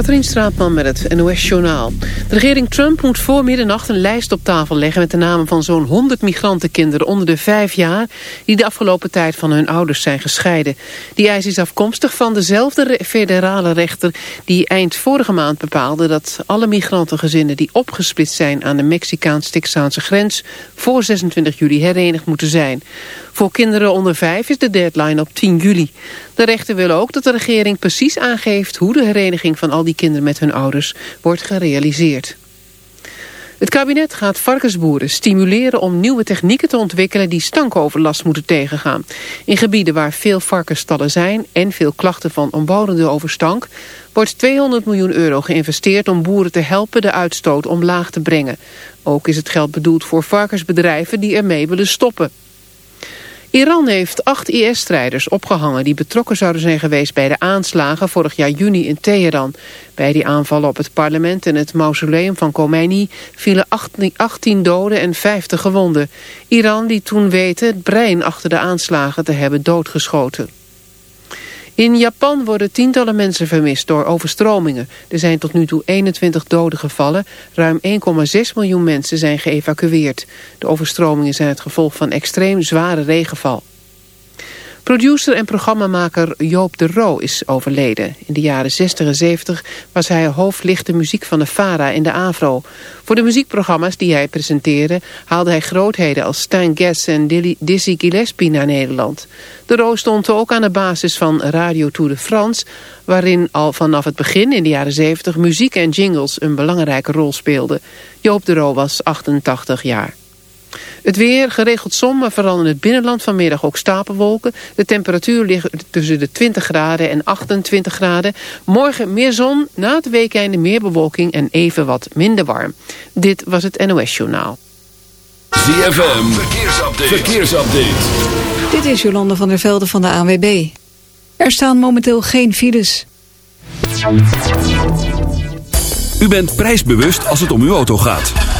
Katrien Straatman met het NOS-journaal. De regering Trump moet voor middernacht een lijst op tafel leggen... met de namen van zo'n 100 migrantenkinderen onder de vijf jaar... die de afgelopen tijd van hun ouders zijn gescheiden. Die eis is afkomstig van dezelfde federale rechter... die eind vorige maand bepaalde dat alle migrantengezinnen... die opgesplitst zijn aan de Mexicaans-Texaanse grens... voor 26 juli herenigd moeten zijn. Voor kinderen onder vijf is de deadline op 10 juli. De rechter wil ook dat de regering precies aangeeft... hoe de hereniging van al die kinderen met hun ouders wordt gerealiseerd. Het kabinet gaat varkensboeren stimuleren om nieuwe technieken te ontwikkelen die stankoverlast moeten tegengaan. In gebieden waar veel varkensstallen zijn en veel klachten van omwonenden over stank, wordt 200 miljoen euro geïnvesteerd om boeren te helpen de uitstoot omlaag te brengen. Ook is het geld bedoeld voor varkensbedrijven die ermee willen stoppen. Iran heeft acht IS-strijders opgehangen die betrokken zouden zijn geweest bij de aanslagen vorig jaar juni in Teheran. Bij die aanvallen op het parlement en het mausoleum van Khomeini vielen 18 doden en 50 gewonden. Iran liet toen weten het brein achter de aanslagen te hebben doodgeschoten. In Japan worden tientallen mensen vermist door overstromingen. Er zijn tot nu toe 21 doden gevallen. Ruim 1,6 miljoen mensen zijn geëvacueerd. De overstromingen zijn het gevolg van extreem zware regenval. Producer en programmamaker Joop de Roo is overleden. In de jaren 60 en 70 was hij hoofdlichte muziek van de Fara en de Avro. Voor de muziekprogramma's die hij presenteerde... haalde hij grootheden als Stan Getz en Dizzy Gillespie naar Nederland. De Roo stond ook aan de basis van Radio Tour de France... waarin al vanaf het begin in de jaren 70 muziek en jingles een belangrijke rol speelden. Joop de Roo was 88 jaar. Het weer, geregeld zon, maar vooral in het binnenland vanmiddag ook stapelwolken. De temperatuur ligt tussen de 20 graden en 28 graden. Morgen meer zon, na het weekende meer bewolking en even wat minder warm. Dit was het NOS Journaal. ZFM, verkeersupdate. verkeersupdate. Dit is Jolande van der Velde van de ANWB. Er staan momenteel geen files. U bent prijsbewust als het om uw auto gaat.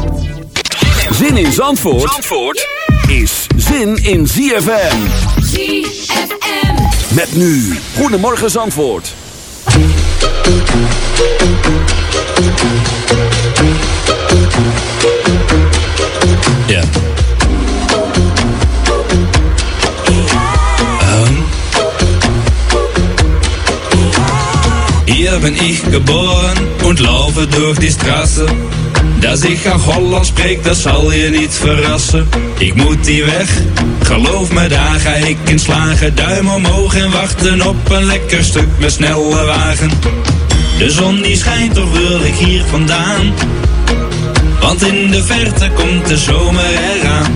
Zin in Zandvoort, Zandvoort is zin in ZFM. ZFM. Met nu, Goedemorgen Zandvoort. Ja. Ähm. Hier bin ich geboren und laufe durch die Straße. Dass ich auch Holland spreek, dat zal je niet verrassen. Ik moet die weg, geloof me, daar ga ik in slagen. Duim omhoog en wachten op een lekker stuk met snelle wagen. De zon die schijnt, toch wil ik hier vandaan. Want in de verte komt de zomer eraan.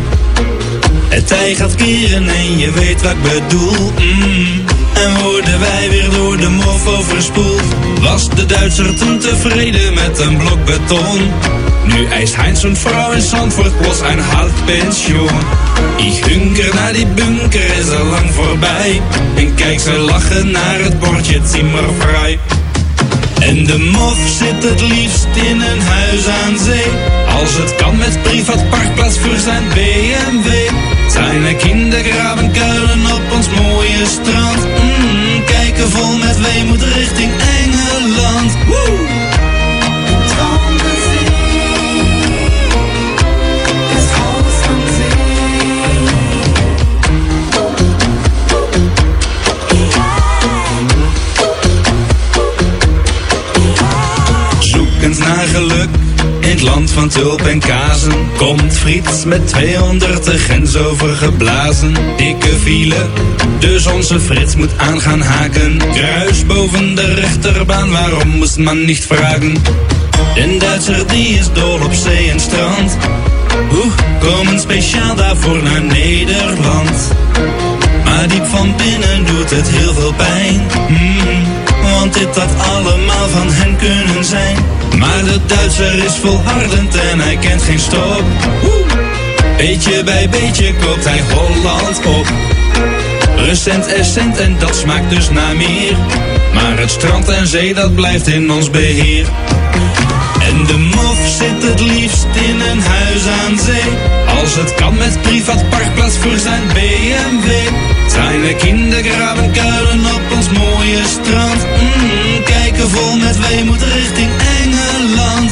Het tij gaat keren en je weet wat ik bedoel. Mm. En worden wij weer door de mof overspoeld. Was de Duitser toen tevreden met een blok beton? Nu eist Heinz und Frau in Zandvoort plots een half pensioen. Ik hunker naar die bunker, is al lang voorbij. En kijk ze lachen naar het bordje Zimmervrij. En de mof zit het liefst in een huis aan zee. Als het kan met privaat parkplaats voor zijn BMW. Zijn kindergraven kuilen op ons mooie strand. Mm, kijken vol met weemoed richting Engeland. Woe! In het land van tulp en kazen. Komt friet met 200 de grens overgeblazen. Dikke file, dus onze Frits moet aan gaan haken. Kruis boven de rechterbaan, waarom moest man niet vragen? Den Duitser die is dol op zee en strand. Oeh, komen speciaal daarvoor naar Nederland. Maar diep van binnen doet het heel veel pijn. Hmm, want dit had allemaal van hen kunnen zijn. Maar de Duitser is volhardend en hij kent geen stop. Oeh, beetje bij beetje koopt hij Holland op. Recent essent en dat smaakt dus naar meer. Maar het strand en zee dat blijft in ons beheer. En de mof zit het liefst in een huis aan zee. Als het kan met privaat parkplaats voor zijn BMW. Zijn kindergraven kuilen op ons mooie strand. Mm, kijken vol met weemoed richting Engeland.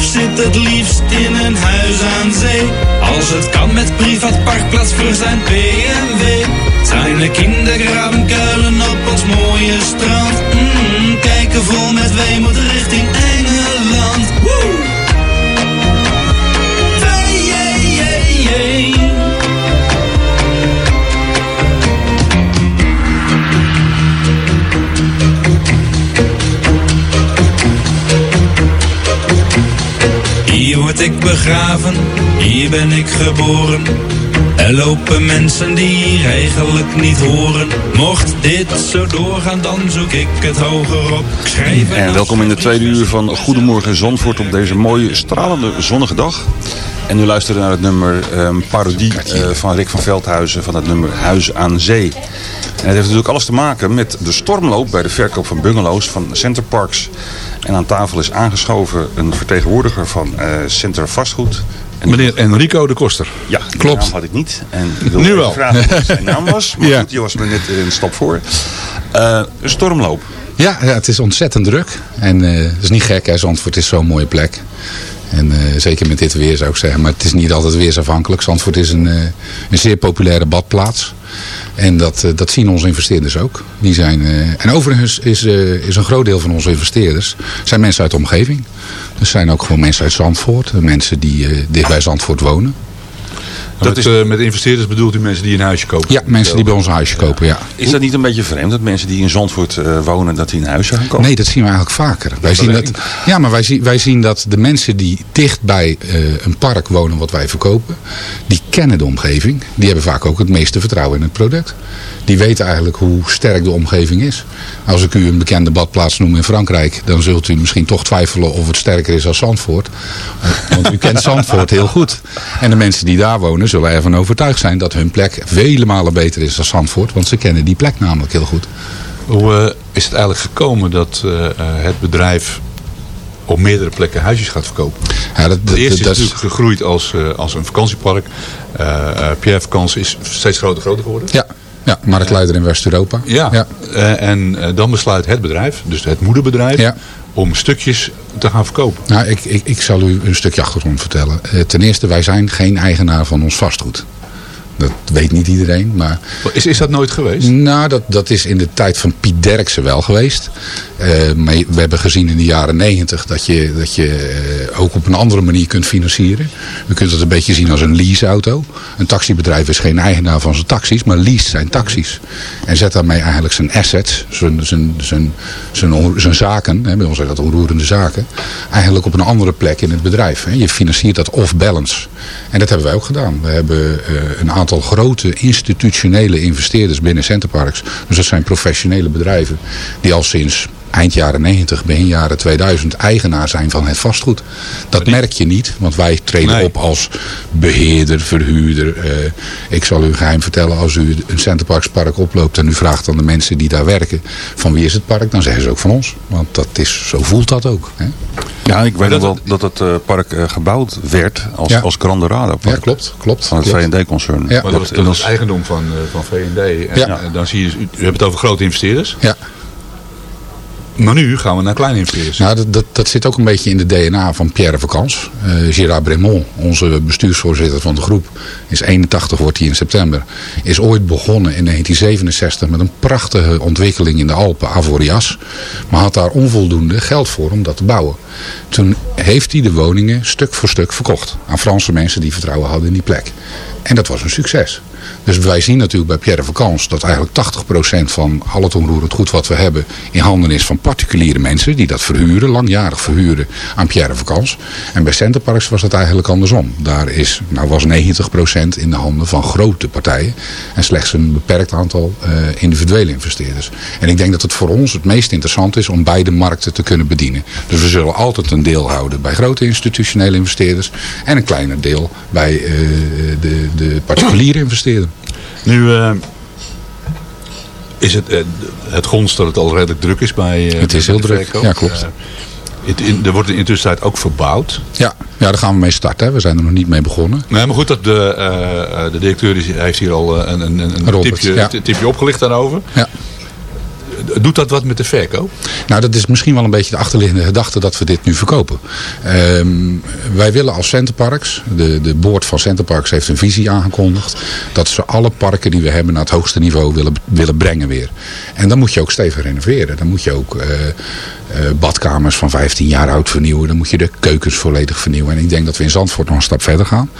Zit het liefst in een huis aan zee. Als het kan met privaat parkplaats voor zijn BMW. Zijn kindergraven kuilen op ons mooie strand. Mm, kijken vol met weemoed richting ik begraven, hier ben ik geboren. Er lopen mensen die hier eigenlijk niet horen. Mocht dit zo doorgaan, dan zoek ik het hoger op. En welkom in de tweede uur van Goedemorgen Zandvoort op deze mooie stralende zonnige dag. En u luistert naar het nummer ehm, Parodie eh, van Rick van Veldhuizen van het nummer Huis aan Zee. En het heeft natuurlijk alles te maken met de stormloop bij de verkoop van bungalows van Center Parks. En aan tafel is aangeschoven een vertegenwoordiger van eh, Center Vastgoed. En Meneer Enrico de Koster. ja, Klopt. naam had ik niet. En ik wilde Nu wel. vragen wat zijn naam was. Maar Ja. goed, die was me net een stap voor. Eh, een stormloop. Ja, ja, het is ontzettend druk. En eh, het is niet gek, hè. Zandvoort is zo'n mooie plek. En eh, zeker met dit weer zou ik zeggen. Maar het is niet altijd weersafhankelijk. Zandvoort is een, eh, een zeer populaire badplaats. En dat, eh, dat zien onze investeerders ook. Die zijn, en overigens is, is een groot deel van onze investeerders zijn mensen uit de omgeving. Er zijn ook gewoon mensen uit Zandvoort. Mensen die dicht bij Zandvoort wonen. Dat is, eh, met investeerders bedoelt u mensen die een huisje kopen? Ja, mensen die bij ons een huisje kopen, ja. Is dat niet een beetje vreemd dat mensen die in Zandvoort eh, wonen, dat die een huisje gaan kopen? Nee, dat zien we eigenlijk vaker. Wij zien dat, ja, maar wij zien, wij zien dat de mensen die dicht bij eh, een park wonen wat wij verkopen, die kennen de omgeving. Die hebben vaak ook het meeste vertrouwen in het product. Die weten eigenlijk hoe sterk de omgeving is. Als ik u een bekende badplaats noem in Frankrijk, dan zult u misschien toch twijfelen of het sterker is dan Zandvoort. Want u kent Zandvoort heel goed. En de mensen die daar wonen zullen ervan overtuigd zijn dat hun plek vele malen beter is dan Zandvoort. Want ze kennen die plek namelijk heel goed. Hoe eh, is het eigenlijk gekomen dat eh, eh, het bedrijf op meerdere plekken huisjes gaat verkopen? Ja, dat, eerste is dat natuurlijk gegroeid als, als een vakantiepark. Eh, Pierre Vakantie is steeds groter groter geworden. Ja, ja marktleider in West-Europa. Ja, Ja. En dan besluit het bedrijf, dus het moederbedrijf, Ja. Om stukjes te gaan verkopen. Nou, ik, ik, ik zal u een stukje achtergrond vertellen. Eh, ten eerste, wij zijn geen eigenaar van ons vastgoed. Dat weet niet iedereen, maar... Is, is dat nooit geweest? Nou, dat, dat is in de tijd van Piet Derksen wel geweest. Eh, maar we hebben gezien in de jaren negentig dat je, dat je eh, ook op een andere manier kunt financieren. U kunt het een beetje zien als een leaseauto. Een taxibedrijf is geen eigenaar van zijn taxis, maar lease zijn taxis. En zet daarmee eigenlijk zijn assets, zijn, zijn, zijn, zijn, zijn zaken, hè, bij ons zijn dat onroerende zaken, eigenlijk op een andere plek in het bedrijf. Hè. Je financiert dat off-balance. En dat hebben wij ook gedaan. We hebben eh, een aantal grote institutionele investeerders binnen Centerparks. Dus dat zijn professionele bedrijven die al sinds eind jaren 90, begin jaren 2000 eigenaar zijn van het vastgoed. Dat merk je niet, want wij treden Nee. op als beheerder, verhuurder. Eh, ik zal u een geheim vertellen, als u een Centerparkspark oploopt en u vraagt aan de mensen die daar werken van wie is het park, dan zeggen ze ook van ons. Want dat is, zo voelt dat ook. Hè? Ja, ik weet dat- nog wel dat het eh, park eh, gebouwd werd als, Ja. als Grande Rado Ja, park. klopt, klopt. Van het klopt. V&D-concern. Ja. Maar dat, was- dat was eigendom van, van V&D. En Ja. eh, dan zie je, u, u hebt het over grote investeerders. Ja. Maar nu gaan we naar kleine investeerders. Nou, dat, dat, zit ook een beetje in de DNA van Pierre Vacans. Eh Gérard Bremont, onze bestuursvoorzitter van de groep, is 81, wordt hij in september. Is ooit begonnen in 1967 met een prachtige ontwikkeling in de Alpen, Avoriaz. Maar had daar onvoldoende geld voor om dat te bouwen. Toen heeft hij de woningen stuk voor stuk verkocht aan Franse mensen die vertrouwen hadden in die plek. En dat was een succes. Dus wij zien natuurlijk bij Pierre Vakans dat eigenlijk 80% van al het onroerend goed wat we hebben in handen is van particuliere mensen die dat verhuren, langjarig verhuren aan Pierre Vakans. En bij Centerparks was het eigenlijk andersom. Daar is, nou was 90% in de handen van grote partijen en slechts een beperkt aantal eh, individuele investeerders. En ik denk dat het voor ons het meest interessant is om beide markten te kunnen bedienen. Dus we zullen altijd een deel houden bij grote institutionele investeerders en een kleiner deel bij eh, de, de particuliere Nu eh, is het, eh, het gonst dat het al redelijk druk is bij eh, Het is heel druk, verkoop. ja, klopt. Het, in, er wordt in de tussentijd ook verbouwd. Ja, ja, daar gaan we mee starten. hè. We zijn er nog niet mee begonnen. Nee, maar goed, dat de, de directeur heeft hier al een, een, een Robert, tipje, ja. tipje opgelicht daarover. Ja. Doet dat wat met de verkoop? Nou, dat is misschien wel een beetje de achterliggende gedachte dat we dit nu verkopen. Ehm, wij willen als Centerparks, de, de board van Centerparks heeft een visie aangekondigd, dat ze alle parken die we hebben naar het hoogste niveau willen, willen brengen weer. En dan moet je ook stevig renoveren. Dan moet je ook eh, eh, badkamers van 15 jaar oud vernieuwen. Dan moet je de keukens volledig vernieuwen. En ik denk dat we in Zandvoort nog een stap verder gaan.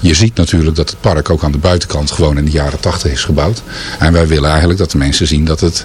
Je ziet natuurlijk dat het park ook aan de buitenkant gewoon in de jaren 80 is gebouwd. En wij willen eigenlijk dat de mensen zien dat het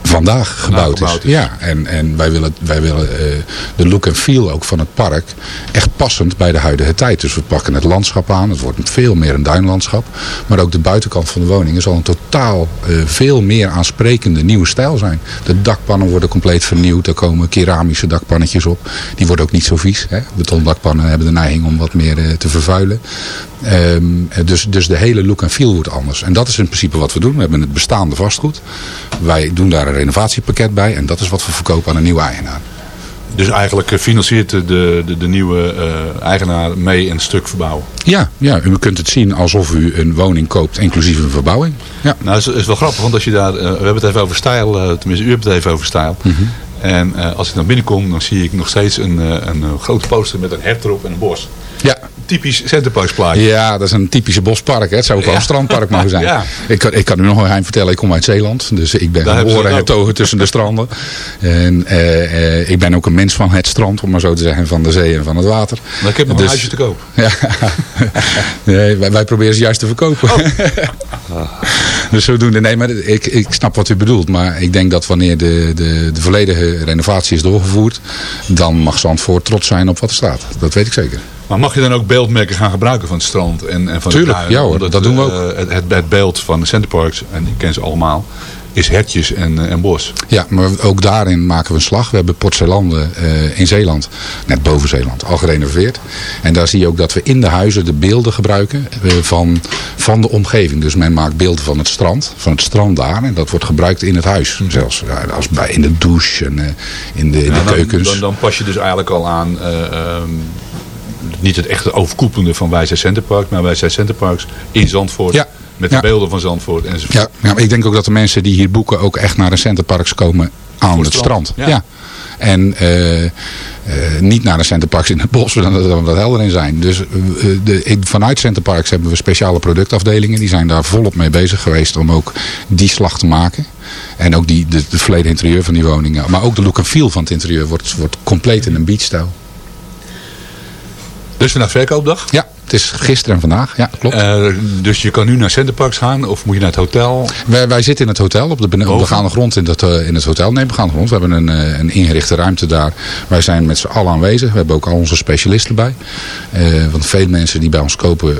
vandaag gebouwd, gebouwd is. Ja, en, en wij willen, wij willen eh, de look en feel ook van het park echt passend bij de huidige tijd. Dus we pakken het landschap aan. Het wordt veel meer een duinlandschap. Maar ook de buitenkant van de woningen zal een totaal eh, veel meer aansprekende nieuwe stijl zijn. De dakpannen worden compleet vernieuwd. Er komen keramische dakpannetjes op. Die worden ook niet zo vies. Hè? Betondakpannen hebben de neiging om wat meer eh, te vervuilen. Ehm, dus, dus de hele look en feel wordt anders. En dat is in principe wat we doen. We hebben het bestaande vastgoed. Wij doen daar een renovatiepakket bij. En dat is wat we verkopen aan een nieuwe eigenaar. Dus eigenlijk eh, financiert de, de, de nieuwe eh, eigenaar mee een stuk verbouwen. Ja, ja, u kunt het zien alsof u een woning koopt, inclusief een verbouwing. Ja. Nou, dat is, is wel grappig, want als je daar, eh, we hebben het even over stijl, tenminste u hebt het even over stijl. Mhm. En als ik naar binnen kom, dan zie ik nog steeds een, een, grote poster met een hert erop en een bos. Ja. Typisch Centerparks plaatje. Ja, dat is een typische bospark. Hè. Het zou ook wel een strandpark mogen zijn. Ik, kan, ik kan u nog een geheim vertellen. Ik kom uit Zeeland. Dus ik ben geboren hertogen tussen de stranden. En eh, eh, ik ben ook een mens van het strand, om maar zo te zeggen. Van de zee en van het water. Maar ik heb nog Dus- een huisje te koop. Ja. nee, wij, wij proberen ze juist te verkopen. dus zodoende. Nee, maar ik, ik snap wat u bedoelt. Maar ik denk dat wanneer de, de, de volledige renovatie is doorgevoerd... dan mag Zandvoort trots zijn op wat er staat. Dat weet ik zeker. Maar mag je dan ook beeldmerken gaan gebruiken van het strand en, en van Tuurlijk, de duinen? ja hoor, dat doen we eh, ook. het, het, het beeld van de Centerparks, en ik ken ze allemaal, is hertjes en, eh, en bos. Ja, maar ook daarin maken we een slag. We hebben Port Zeelanden eh, in Zeeland, net boven Zeeland, al gerenoveerd. En daar zie je ook dat we in de huizen de beelden gebruiken eh, van, van de omgeving. Dus men maakt beelden van het strand, van het strand daar. En dat wordt gebruikt in het huis. Zelfs ja, als bij, in de douche en eh, in de, in Ja, de dan, keukens. Dan, dan pas je dus eigenlijk al aan, eh, ehm, niet het echte overkoepelende van Wij zijn Centerparks, maar Wij zijn Centerparks in Zandvoort. Ja. Met de Ja. beelden van Zandvoort enzovoort. Ja, ja, maar ik denk ook dat de mensen die hier boeken ook echt naar de centerparks komen aan het het strand. strand, Ja. En eh, eh, niet naar de centerparks in het bos, zodat we wat helder in zijn. Dus eh, de, vanuit centerparks hebben we speciale productafdelingen. Die zijn daar volop mee bezig geweest om ook die slag te maken. En ook die, de, de verleden interieur van die woningen. Maar ook de look en feel van het interieur wordt, wordt compleet in een beachstijl. Dus vandaag verkoopdag. Ja, het is gisteren en vandaag. Ja, klopt. Eh, dus je kan nu naar Centerparks gaan of moet je naar het hotel? Wij, wij zitten in het hotel, op de, op de begaande grond in, dat, eh, in het hotel. Nee, begaande grond. We hebben een, eh, een ingerichte ruimte daar. Wij zijn met z'n allen aanwezig. We hebben ook al onze specialisten bij. Want veel mensen die bij ons kopen,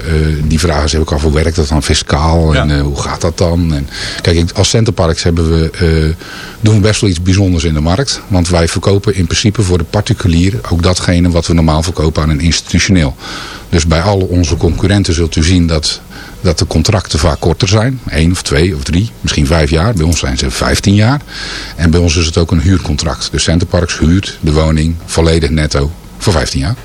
die vragen zich ook af hoe werkt dat dan fiscaal? En Ja. hoe gaat dat dan? En, kijk, als Centerparks hebben we, doen we best wel iets bijzonders in de markt. Want wij verkopen in principe voor de particulier ook datgene wat we normaal verkopen aan een institutioneel. Dus bij onze concurrenten zult u zien dat, dat de contracten vaak korter zijn. één of twee of drie, misschien vijf jaar. Bij ons zijn ze 15 jaar. En bij ons is het ook een huurcontract. Dus Centerparks huurt de woning volledig netto voor 15 jaar.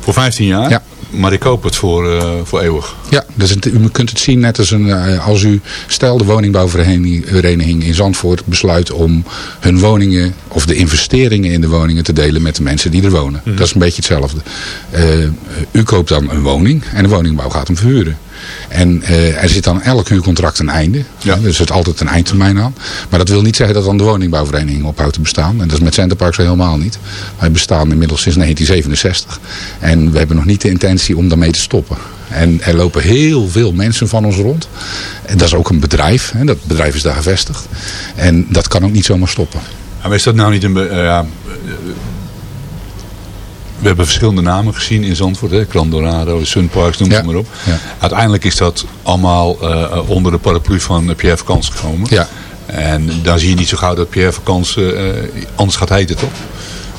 Voor 15 jaar? Ja. Maar ik koop het voor, eh, voor eeuwig. Ja, dus het, u kunt het zien net als een, eh, als u, stel de woningbouwvereniging in Zandvoort besluit om hun woningen of de investeringen in de woningen te delen met de mensen die er wonen. Mhm. Dat is een beetje hetzelfde. Eh, u koopt dan een woning en de woningbouw gaat hem verhuren. En eh, er zit dan elk huurcontract een einde. Ja. Er zit altijd een eindtermijn aan. Maar dat wil niet zeggen dat dan de woningbouwvereniging ophoudt te bestaan. En dat is met Centerparks helemaal niet. Wij bestaan inmiddels sinds 1967. En we hebben nog niet de intentie om daarmee te stoppen. En er lopen heel veel mensen van ons rond. En dat is ook een bedrijf. Hè. Dat bedrijf is daar gevestigd. En dat kan ook niet zomaar stoppen. Maar is dat nou niet een... eh, we hebben verschillende namen gezien in Zandvoort. Hè? Dorado, Sunparks, noem Ja. het maar op. Ja. Uiteindelijk is dat allemaal eh, onder de paraplu van Pierre Vakans gekomen. Ja. En daar zie je niet zo gauw dat Pierre Vakans eh, anders gaat heten, toch?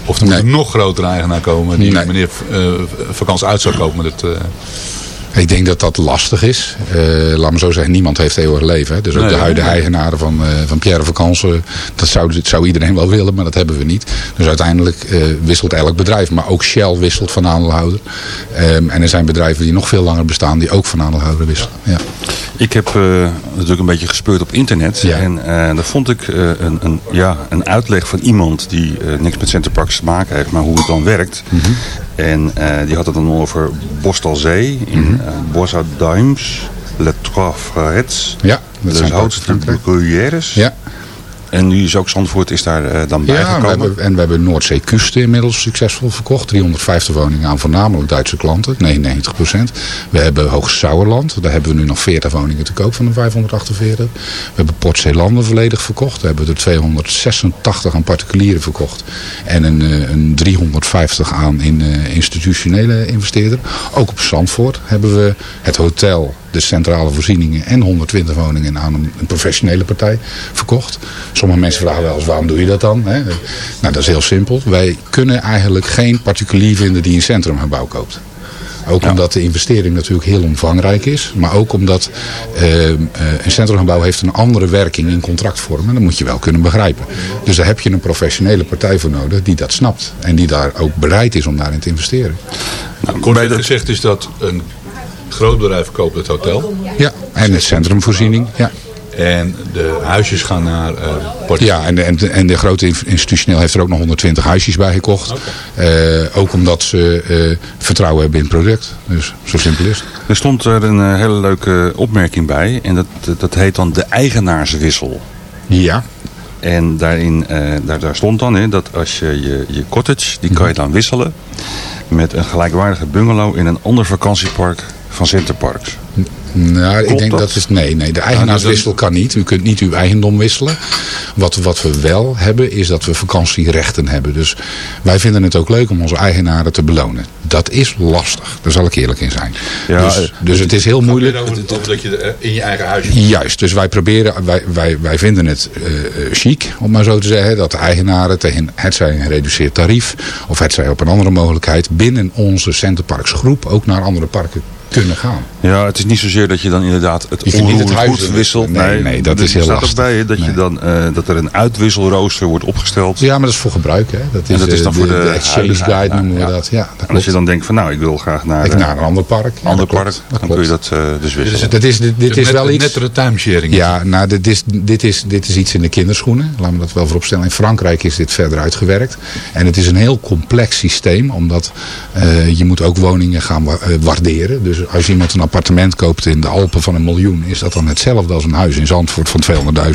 Of er moet Nee. een nog grotere eigenaar komen die Nee. meneer eh Vakans uit zou kopen. Dat, eh, Ik denk dat dat lastig is. Eh, laat me zo zeggen, niemand heeft eeuwig leven. Hè. Dus ook Nee, de huidige eigenaren van, eh, van Pierre Vacances, dat zou, dat zou iedereen wel willen, maar dat hebben we niet. Dus uiteindelijk eh, wisselt elk bedrijf. Maar ook Shell wisselt van aandeelhouder. Ehm, en er zijn bedrijven die nog veel langer bestaan, die ook van aandeelhouder wisselen. Ja. Ik heb natuurlijk een beetje gespeurd op internet. Ja. En daar vond ik een, een, ja, een uitleg van iemand die niks met Centerparks te maken heeft, maar hoe het dan werkt. Mhm. En eh, die had het dan over Bostalzee in Mhm. eh Bossa Duims, Le Trois Frères, Ja, dat de zijn. Gruyères. Ja. En nu is ook Zandvoort is daar eh, dan Ja, we bijgekomen. hebben, en we hebben Noordzee Kusten inmiddels succesvol verkocht. 350 woningen aan voornamelijk Duitse klanten, 99% We hebben Hoogst Sauerland, daar hebben we nu nog 40 woningen te koop van de 548. We hebben Port Zeelanden volledig verkocht. We hebben er 286 aan particulieren verkocht. En een, eh, een 350 aan in eh, institutionele investeerder. Ook op Zandvoort hebben we het hotel, de centrale voorzieningen en 120 woningen aan een, een professionele partij verkocht. Sommige mensen vragen wel eens waarom doe je dat dan? Hè? Nou, dat is heel simpel. Wij kunnen eigenlijk geen particulier vinden die een centrumgebouw koopt. Ook omdat de investering natuurlijk heel omvangrijk is. Maar ook omdat eh, eh, een centrumgebouw heeft een andere werking in contractvorm. En dat moet je wel kunnen begrijpen. Dus daar heb je een professionele partij voor nodig die dat snapt. En die daar ook bereid is om daarin te investeren. kort gezegd is dat een groot bedrijf koopt het hotel. Ja, en de centrumvoorziening. Ja. En de huisjes gaan naar eh particulier. Ja, en de, en, de, en de grote institutioneel heeft er ook nog 120 huisjes bij gekocht. Eh, ook omdat ze eh, vertrouwen hebben in het product. Dus zo simpel is het. Er stond er een hele leuke opmerking bij. En dat, dat heet dan de eigenaarswissel. Ja. En daarin, eh, daar, daar stond dan in dat als je je, je cottage, die kan je dan wisselen met een gelijkwaardige bungalow in een ander vakantiepark van Centerparks. Nou, ik denk dat? dat is nee, nee. De eigenaarswissel kan niet. U kunt niet uw eigendom wisselen. Wat, wat we wel hebben is dat we vakantierechten hebben. Dus wij vinden het ook leuk om onze eigenaren te belonen. Dat is lastig. Daar zal ik eerlijk in zijn. Ja, dus, eh, dus het is heel moeilijk. Over het- dat je eh, in je eigen huisje... Juist, dus wij proberen, wij, wij, wij vinden het eh, eh, chic, om maar zo te zeggen, dat de eigenaren tegen het zij een gereduceerd tarief, of het zij op een andere mogelijkheid, binnen onze Centerparks groep ook naar andere parken kunnen gaan. Ja, het is niet zozeer dat je dan inderdaad het Je kunt niet het onroerend huis goed wisselt. Nee, nee, dat is heel staat lastig. bij dat, je dan, eh, dat er een uitwisselrooster wordt opgesteld. Ja, maar dat is voor gebruik, hè. Dat is, En dat is dan voor de exchange huidige guide noemen we ja. dat. Ja, dat En als je dan denkt van nou, ik wil graag naar, Ik eh, naar een ander park. Ja, ander dat klopt. park, Dat dan kun je dat eh, dus Dus wisselen. het is, dit, dit is Net- wel iets... Nettere timesharing. Ja, nou, dit is, dit, is, dit is iets in de kinderschoenen. Laten we dat wel vooropstellen. In Frankrijk is dit verder uitgewerkt. En het is een heel complex systeem. Omdat eh, je moet ook woningen gaan wa- waarderen. Dus als iemand een appartement koopt in de Alpen van een miljoen. Is dat dan hetzelfde als een huis in Zandvoort van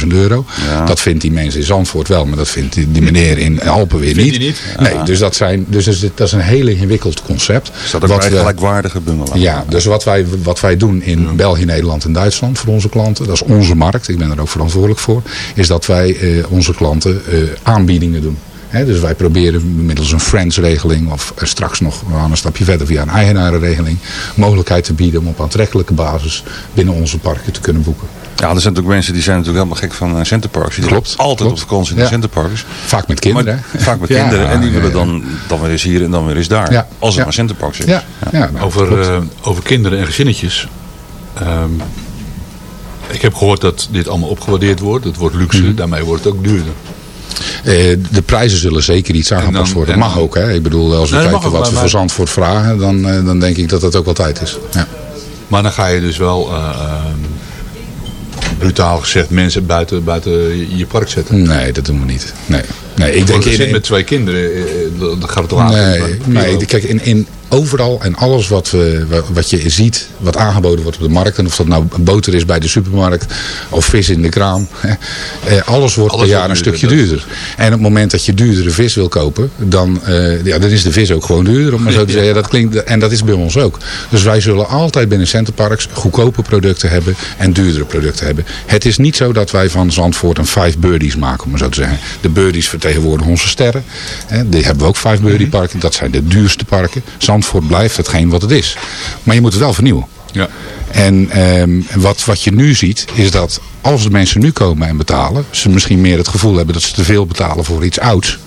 200.000 euro. Ja. Dat vindt die mensen in Zandvoort wel. Maar dat vindt die, die meneer in Alpen weer Vindt niet. niet? Nee, dus, dat, zijn, dus dat is- dat is een heel ingewikkeld concept. staat ook Wat bij we- gelijkwaardige bungalow. ja, dus wat wij, wat wij doen in België, Nederland en Duitsland voor onze klanten, dat is onze markt, ik ben er ook verantwoordelijk voor, is dat wij eh, onze klanten eh, aanbiedingen doen. Hè, dus wij proberen middels een friends-regeling of eh, straks nog een stapje verder via een eigenarenregeling mogelijkheid te bieden om op aantrekkelijke basis binnen onze parken te kunnen boeken. Ja, er zijn natuurlijk mensen die zijn natuurlijk helemaal gek van uh, Centerparks. Die Klopt, altijd klopt. op vakantie in Ja. de Centerparks. Vaak met kinderen. Maar, vaak met Ja, kinderen. En die ja, willen ja. dan, dan weer eens hier en dan weer eens daar. Ja, Als het ja. maar Centerparks is. Ja, ja. nou, Over, eh, over kinderen en gezinnetjes. Ehm, ik heb gehoord dat dit allemaal opgewaardeerd wordt. Het wordt luxe, Mhm. daarmee wordt het ook duurder. Eh, de prijzen zullen zeker iets aangepast dan- worden. en Mag ook, hè. Ik bedoel, als we Nee, dat kijken wat we voor Zandvoort vragen, dan, eh, dan denk ik dat dat ook wel tijd is. Ja. Maar dan ga je dus wel, ehm, brutaal gezegd, mensen buiten, buiten je park zetten. Nee, dat doen we niet. Nee, nee ik Denk je zit met twee kinderen, dan gaat het toch aan. Nee, nee kijk, in, in overal en alles wat, we, wa- wat je ziet, wat aangeboden wordt op de markt, en of dat nou boter is bij de supermarkt of vis in de kraam, eh, alles wordt Alles per jaar een stukje duurder, duurder. En op het moment dat je duurdere vis wil kopen, dan, eh, ja, dan is de vis ook gewoon duurder, om maar zo te zeggen. Dat klinkt, en dat is bij ons ook. Dus wij zullen altijd binnen Centerparks goedkope producten hebben en duurdere producten hebben. Het is niet zo dat wij van Zandvoort een vijf birdies maken, om maar zo te zeggen. De birdies vertegenwoordigen onze sterren. Die hebben we ook vijf birdie parken. Dat zijn de duurste parken. Zandvoort blijft hetgeen wat het is. Maar je moet het wel vernieuwen. Ja. En ehm, wat, wat je nu ziet, is dat als de mensen nu komen en betalen, ze misschien meer het gevoel hebben dat ze te veel betalen voor iets ouds.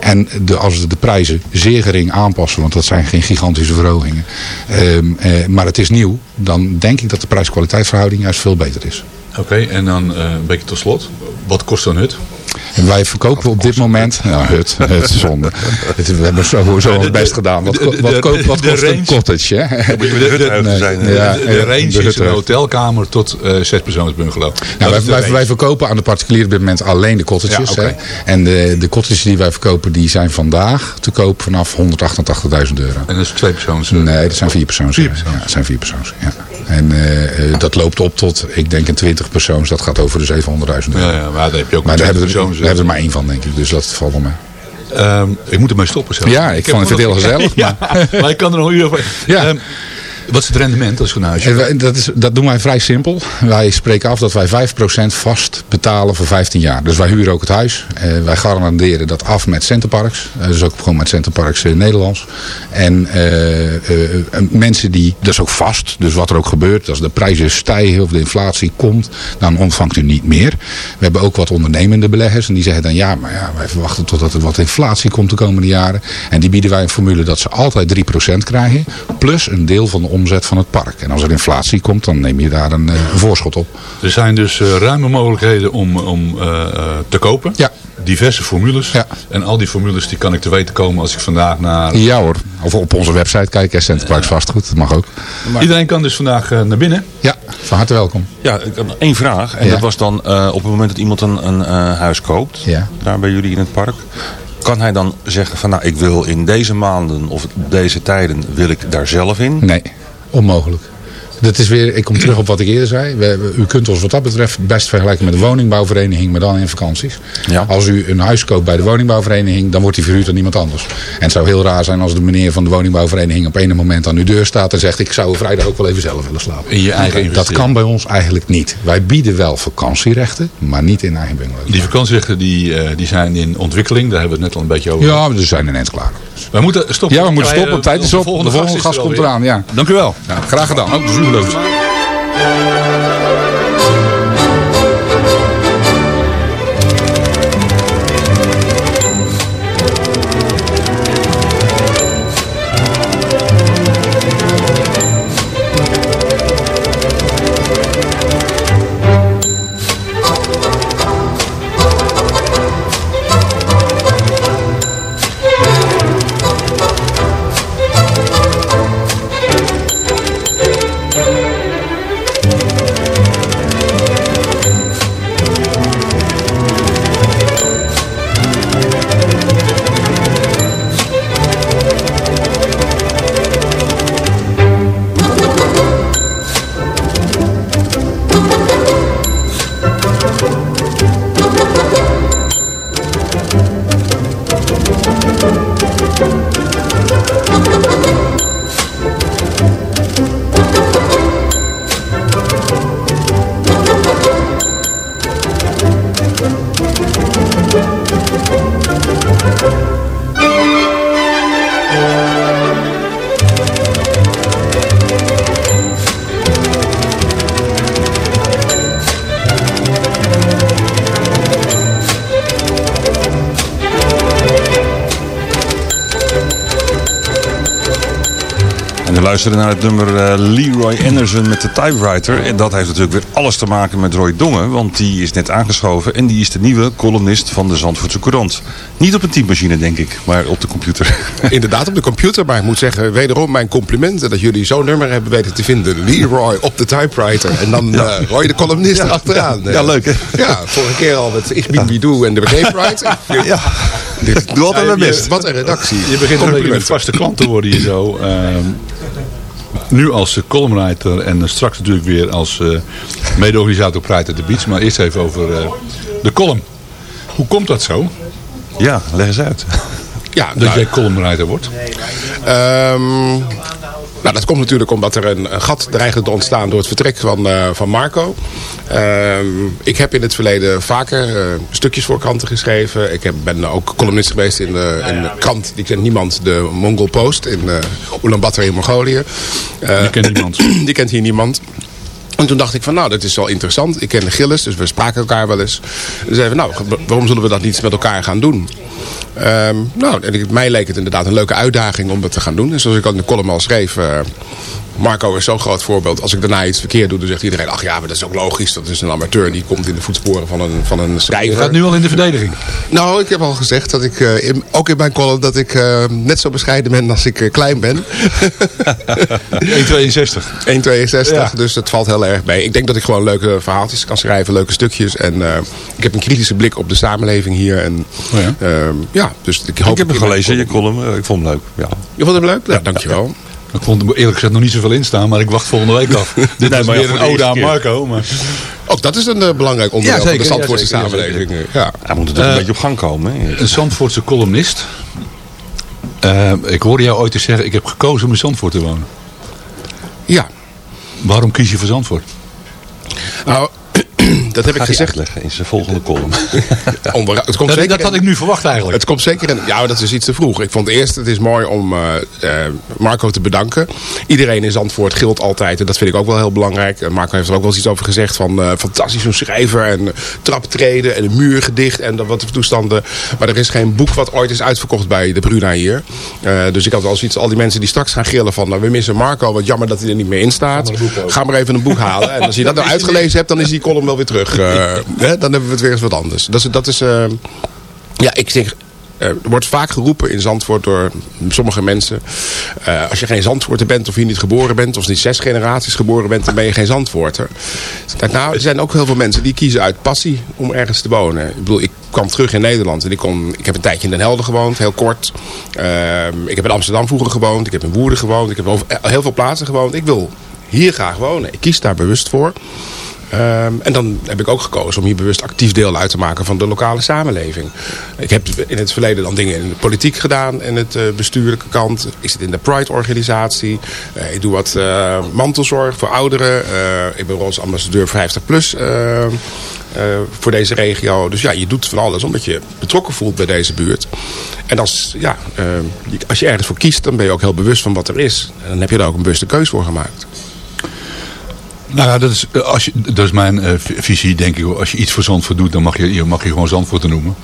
En de, als ze de prijzen zeer gering aanpassen, want dat zijn geen gigantische verhogingen, ehm, eh, maar het is nieuw, dan denk ik dat de prijs-kwaliteitverhouding juist veel beter is. Oké, en dan eh, een beetje tot slot. Wat kost zo'n hut? En wij verkopen op dit moment, nou hut, hut, zonde. Het- We hebben sowieso ons best gedaan. Wat, wat, koop- wat kost een cottage, hè? De, range is een hotelkamer tot eh zes persoons bungalow. Nou, wij, wij, wij verkopen aan de particulier op dit moment alleen de cottages. Ja, oké. hè. En de, de cottages die wij verkopen, die zijn vandaag te koop vanaf 188.000 euro. En dat is twee persoons. eh, Nee, dat zijn vier persoons. Vier ja. persoons. Ja, dat zijn vier persoons. Ja. En eh, eh, dat loopt op tot, ik denk, een 20 persoons. Dat gaat over de 700.000 euro. Ja, ja, maar daar heb je ook Maar daar hebben, we, daar hebben we er maar één van, denk ik. Dus dat valt wel mee. Ehm, ik moet ermee stoppen zelf. Ja, ik heb vond het heel gezellig, Ja, maar ik kan er nog een uur over. Ja. Ehm, wat is het rendement als En wij- dat, is, dat doen wij vrij simpel. Wij spreken af dat wij 5% vast betalen voor 15 jaar. Dus wij huren ook het huis. Eh, wij garanderen dat af met Centerparks. Eh, dus ook gewoon met Centerparks in Nederlands. En eh, eh, eh, mensen die, dat is ook vast. Dus wat er ook gebeurt, als de prijzen stijgen of de inflatie komt, dan ontvangt u niet meer. We hebben ook wat ondernemende beleggers. En die zeggen dan ja, maar ja, wij verwachten totdat er wat inflatie komt de komende jaren. En die bieden wij een formule dat ze altijd 3% krijgen. Plus een deel van de omzet van het park. En als er inflatie komt, dan neem je daar een, eh, een voorschot op. Er zijn dus eh, ruime mogelijkheden om, om eh, eh, te kopen. Ja. Diverse formules. Ja. En al die formules die kan ik te weten komen als ik vandaag naar... Ja hoor. Of op onze website kijken. Centerparks vastgoed. Dat mag ook. Iedereen kan dus vandaag naar binnen. Ja, van harte welkom. Ja, ik heb één vraag. En Ja. dat was dan eh, op het moment dat iemand een, een eh, huis koopt, Ja. daar bij jullie in het park. Kan hij dan zeggen van nou ik wil in deze maanden of deze tijden wil ik daar zelf in? Nee, onmogelijk. Dat is weer, ik kom terug op wat ik eerder zei. We, u kunt ons wat dat betreft best vergelijken met een woningbouwvereniging, maar dan in vakanties. Ja. Als u een huis koopt bij de woningbouwvereniging, dan wordt die verhuurd aan iemand anders. En het zou heel raar zijn als de meneer van de woningbouwvereniging op een moment aan uw deur staat en zegt ik zou vrijdag ook wel even zelf willen slapen. In je eigen Dat kan bij ons eigenlijk niet. Wij bieden wel vakantierechten, maar niet in eigen bungalow. Die vakantierechten die, eh, die zijn in ontwikkeling. Daar hebben we het net al een beetje over. Ja, we zijn ineens klaar. We moeten stoppen. Ja, we moeten stoppen. Tijd is op. De volgende gast er komt eraan. Ja. Dank u wel. Ja, graag gedaan. Ook de Bloed. Beloofd. We luisteren naar het nummer eh, Leroy Anderson met de typewriter. En dat heeft natuurlijk weer alles te maken met Roy Dongen. Want die is net aangeschoven. En die is de nieuwe columnist van de Zandvoortse Courant. Niet op een typemachine denk ik, maar op de computer. Inderdaad op de computer, maar ik moet zeggen, wederom mijn complimenten dat jullie zo'n nummer hebben weten te vinden. Leroy op de typewriter en dan eh, Roy de columnist achteraan. Ja, leuk hè? Ja, vorige keer al met Ik bin Bidou en de Writer. Ja. Dit, Doe altijd Ja, mijn best. wat een redactie. Je begint een beetje een vaste klant te worden hier zo. Ehm, nu als eh, columnwriter en straks natuurlijk weer als eh mede-organisator Pride at the Beach. Maar eerst even over eh, de column. Hoe komt dat zo, Ja, leg eens uit. Ja, dat nou, jij columnwriter wordt? Ehm, nou, dat komt natuurlijk omdat er een, een gat dreigde te ontstaan door het vertrek van, eh, van Marco. Ehm, ik heb in het verleden vaker eh, stukjes voor kranten geschreven. Ik heb, ben ook columnist geweest in de, in de krant, die kent niemand, de Mongol Post in Ulaanbaatar in Mongolië. Eh, Die kent niemand. die kent hier niemand. En toen dacht ik van, nou, dat is wel interessant. Ik ken Gilles, dus we spraken elkaar wel eens. En zeiden we, nou, waarom zullen we dat niet met elkaar gaan doen? Ehm, nou, en ik- mij leek het inderdaad een leuke uitdaging om dat te gaan doen. En zoals ik al in de column al schreef... eh, Marco is zo'n groot voorbeeld. Als ik daarna iets verkeerd doe, dan zegt iedereen... ach ja, maar dat is ook logisch. Dat is een amateur. Die komt in de voetsporen van een, van een Je gaat nu al in de verdediging. Nou, ik heb al gezegd dat ik, eh, in- ook in mijn column... dat ik eh, net zo bescheiden ben als ik eh, klein ben. 1,62. 1,62, Ja. dus dat valt heel erg mee. Ik denk dat ik gewoon leuke verhaaltjes kan schrijven, leuke stukjes. En ik heb een kritische blik op de samenleving hier. En, Oh ja? ehm, ja, dus ik hoop... Ik heb hem gelezen, je column- Ik vond hem leuk. Ja. Je vond hem leuk? Ja, dankjewel. Ik vond er eerlijk gezegd nog niet zoveel in staan, maar ik wacht volgende week af. Dit is weer een de ode aan. Marco. Maar... Ook dat is een eh, belangrijk onderdeel Ja, zeker, van de Zandvoortse ja, zeker, ja, samenleving. Ja. Hij moet natuurlijk een beetje op gang komen. Hè. Een Zandvoortse columnist. Eh, ik hoorde jou ooit eens zeggen, ik heb gekozen om in Zandvoort te wonen. ja. Waarom kies je voor Zandvoort? Nou, dat heb ik gezegd. uitleggen in zijn volgende column. Het komt Dat, zeker dat had ik nu verwacht eigenlijk. Het komt zeker in. Ja, maar dat is iets te vroeg. Ik vond eerst, het is mooi om eh, eh, Marco te bedanken. Iedereen in Zandvoort gilt altijd. En dat vind ik ook wel heel belangrijk. En Marco heeft er ook wel eens iets over gezegd. Van eh, fantastisch zo'n schrijver. En uh, traptreden. En een muurgedicht. En dat wat toestanden. Maar er is geen boek wat ooit is uitverkocht bij de Bruna hier. Eh, dus ik had wel zoiets. Al die mensen die straks gaan gillen van. Nou, we missen Marco. Wat jammer dat hij er niet meer in staat. Ga maar even een boek halen. En als je dat nou uitgelezen hebt. Dan is die column wel weer terug. Eh, hè? Dan hebben we het weer eens wat anders. Dat is... Dat is eh, ja, ik zeg, eh, er wordt vaak geroepen in Zandvoort door sommige mensen. als je geen Zandvoorter bent of hier niet geboren bent... of niet zes generaties geboren bent, dan ben je geen Zandvoorter. Kijk, nou, er zijn ook heel veel mensen die kiezen uit passie om ergens te wonen. Ik bedoel, ik kwam terug in Nederland en ik, kon, ik heb een tijdje in Den Helder gewoond, heel kort. Ehm, ik heb in Amsterdam vroeger gewoond, ik heb in Woerden gewoond... ik heb over heel veel plaatsen gewoond. Ik wil hier graag wonen. Ik kies daar bewust voor. Ehm, en dan heb ik ook gekozen om hier bewust actief deel uit te maken van de lokale samenleving. Ik heb in het verleden dan dingen in de politiek gedaan, in het eh, bestuurlijke kant. Ik zit in de Pride-organisatie. Eh, ik doe wat eh, mantelzorg voor ouderen. Ik ben als ambassadeur 50 plus eh, eh, voor deze regio. Dus ja, je doet van alles omdat je betrokken voelt bij deze buurt. En als, ja, eh, je- als je ergens voor kiest, dan ben je ook heel bewust van wat er is. En dan heb je daar ook een bewuste keus voor gemaakt. Nou ja, dat is, eh, als je, dat is mijn eh, visie, denk ik. Als je iets voor Zandvoort doet, dan mag je, je mag je gewoon Zandvoort noemen.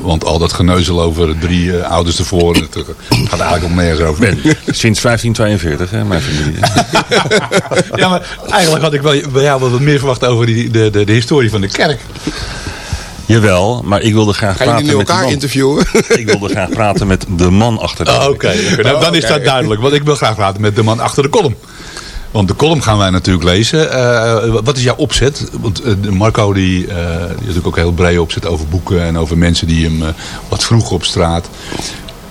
Want al dat geneuzel over drie eh, ouders ervoor, dat gaat eigenlijk om nergens over. Sinds 1542, hè, mijn familie. Ja, maar eigenlijk had ik wel bij jou wel wat meer verwacht over die, de, de, de historie van de kerk. Jawel, maar ik wilde graag Gaan jullie praten nu met de elkaar man. interviewen? Ik wilde graag praten met de man achter de Oh, Oké. Nou, dan is dat duidelijk. Want ik wil graag praten met de man achter de column. Want de column gaan wij natuurlijk lezen. Eh, wat is jouw opzet? Want eh, Marco die, eh, die natuurlijk ook heel breed opzet over boeken en over mensen die hem wat vroegen op straat.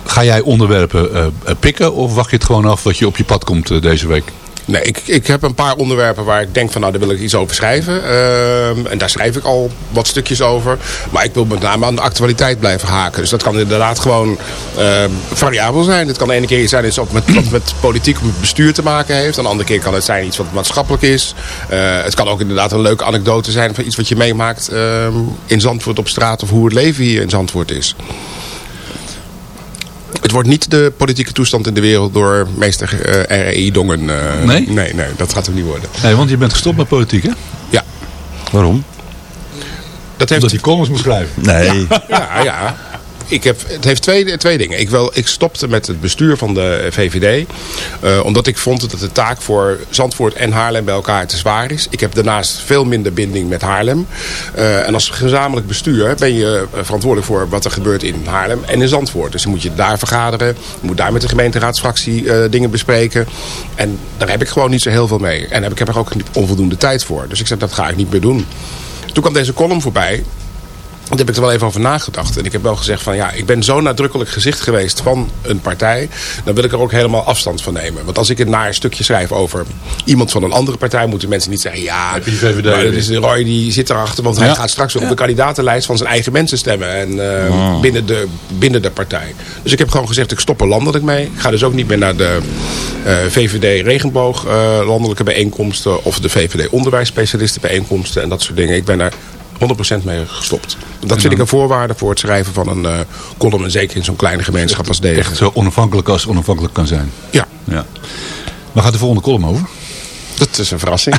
Ga jij onderwerpen pikken of wacht je het gewoon af wat je op je pad komt deze week? Nee, ik, ik heb een paar onderwerpen waar ik denk van nou, daar wil ik iets over schrijven. Ehm, en daar schrijf ik al wat stukjes over. Maar ik wil met name aan de actualiteit blijven haken. Dus dat kan inderdaad gewoon ehm, variabel zijn. Het kan de ene keer zijn iets wat met, wat met politiek bestuur te maken heeft. De andere keer kan het zijn iets wat maatschappelijk is. Eh, het kan ook inderdaad een leuke anekdote zijn van iets wat je meemaakt ehm, in Zandvoort op straat. Of hoe het leven hier in Zandvoort is. Het wordt niet de politieke toestand in de wereld door meester eh R.E. Dongen. eh, Nee? Nee, nee, dat gaat hem niet worden. Nee, want je bent gestopt met politiek, hè? Ja, Waarom? dat heeft... Omdat hij columns moet schrijven. Nee. Ja, ja. Ik heb, het heeft twee, twee dingen. Ik, wil, ik stopte met het bestuur van de VVD. eh, omdat ik vond dat de taak voor Zandvoort en Haarlem bij elkaar te zwaar is. Ik heb daarnaast veel minder binding met Haarlem. Eh, en als gezamenlijk bestuur ben je eh, verantwoordelijk voor wat er gebeurt in Haarlem en in Zandvoort. Dus dan moet je daar vergaderen. Je moet daar met de gemeenteraadsfractie dingen bespreken. En daar heb ik gewoon niet zo heel veel mee. En ik heb er ook onvoldoende tijd voor. Dus ik zeg, dat ga ik niet meer doen. Toen kwam deze column voorbij. Daar heb ik er wel even over nagedacht. En ik heb wel gezegd van ja, ik ben zo nadrukkelijk gezicht geweest van een partij. Dan wil ik er ook helemaal afstand van nemen. Want als ik een naar stukje schrijf over iemand van een andere partij... moeten mensen niet zeggen ja, Heb je die VVD maar dat is de Roy die zit erachter. Want hij gaat straks weer op de kandidatenlijst van zijn eigen mensen stemmen. En eh, Oh. binnen, de, binnen de partij. Dus ik heb gewoon gezegd ik stop er landelijk mee. Ik ga dus ook niet meer naar de eh, VVD regenboog eh, landelijke bijeenkomsten. Of de VVD onderwijsspecialisten bijeenkomsten. En dat soort dingen. Ik ben daar 100% mee gestopt. Dat vind ik een voorwaarde voor het schrijven van een eh, column. En zeker in zo'n kleine gemeenschap als deze. Echt zo onafhankelijk als onafhankelijk kan zijn. Ja. ja. Waar gaat de volgende column over? Dat is een verrassing.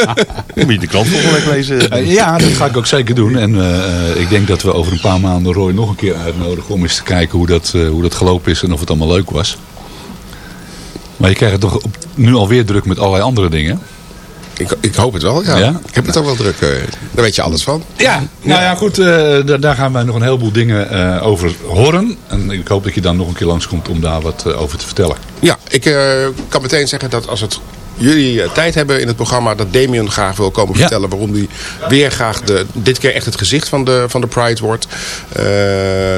Moet je de krant volgende week lezen? Ja, dat ga ik ook zeker doen. En eh, ik denk dat we over een paar maanden Roy nog een keer uitnodigen om eens te kijken hoe dat, eh, hoe dat gelopen is en of het allemaal leuk was. Maar je krijgt het toch op, nu alweer druk met allerlei andere dingen. Ik, ik hoop het wel, ja. Ja? Ik heb het ook wel druk. eh, daar weet je alles van. Ja, nou ja, goed. eh, da- daar gaan wij nog een heleboel dingen eh, over horen. En ik hoop dat je dan nog een keer langskomt om daar wat over te vertellen. Ja, ik eh, kan meteen zeggen dat als het jullie tijd hebben in het programma... dat Damien graag wil komen Ja. vertellen waarom hij weer graag de, dit keer echt het gezicht van de, van de Pride wordt. Eh,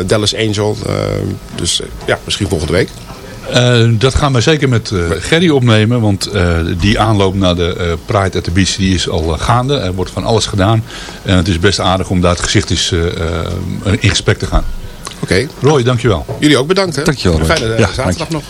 Dallas Angel. dus ja, misschien volgende week. Eh, dat gaan wij zeker met eh, Gerry opnemen. Want eh, die aanloop naar de eh, Pride at the Beach die is al gaande. Er wordt van alles gedaan. En het is best aardig om daar het gezicht eens in gesprek te gaan. Oké. Roy, dankjewel. Jullie ook bedankt. Hè? Dankjewel, Roy. Fijne Ja, zaterdag nog.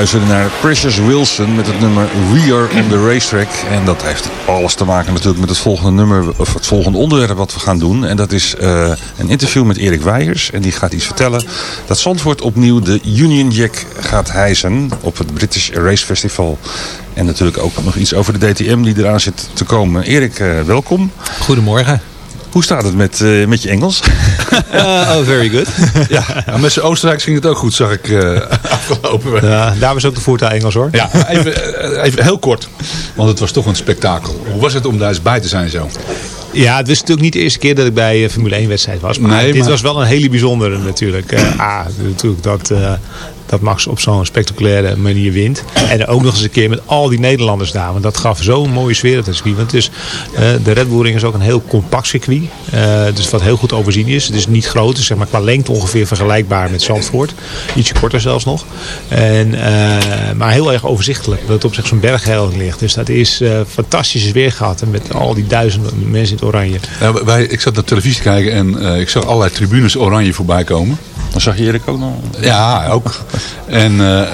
Luisterde naar Precious Wilson met het nummer We Are on the Racetrack. En dat heeft alles te maken natuurlijk met het volgende nummer, of het volgende onderwerp wat we gaan doen. En dat is eh, een interview met Erik Weijers. En die gaat iets vertellen dat Zandvoort opnieuw de Union Jack gaat hijsen op het British Race Festival. En natuurlijk ook nog iets over de DTM die eraan zit te komen. Erik, eh, welkom. Goedemorgen. Hoe staat het met, eh, met je Engels? oh, very good. Ja, met zijn Oostenrijk ging het ook goed, zag ik eh, afgelopen week. Ja, daar was ook de voertuig Engels hoor. Ja, even, eh, even heel kort. Want het was toch een spektakel. Hoe was het om daar eens bij te zijn zo? Ja, het is natuurlijk niet de eerste keer dat ik bij een Formule 1 wedstrijd was. Maar Nee, dit maar- was wel een hele bijzondere natuurlijk. Eh, ah, natuurlijk dat, eh, dat Max op zo'n spectaculaire manier wint. En ook nog eens een keer met al die Nederlanders daar. Want dat gaf zo'n mooie sfeer op het circuit. Want het is, eh, de Red Bull is ook een heel compact circuit. Dus wat heel goed overzien is. Het is niet groot. Het is zeg maar qua lengte ongeveer vergelijkbaar met Zandvoort. Ietsje korter zelfs nog. En, eh, maar heel erg overzichtelijk. Dat het op zich zo'n bergheiling ligt. Dus dat is fantastische weer gehad. En met al die duizenden mensen in het oranje. Ja, wij, ik zat naar televisie te kijken en ik zag allerlei tribunes oranje voorbij komen. Dan zag je Erik ook nog. Ja, ook. En eh, eh,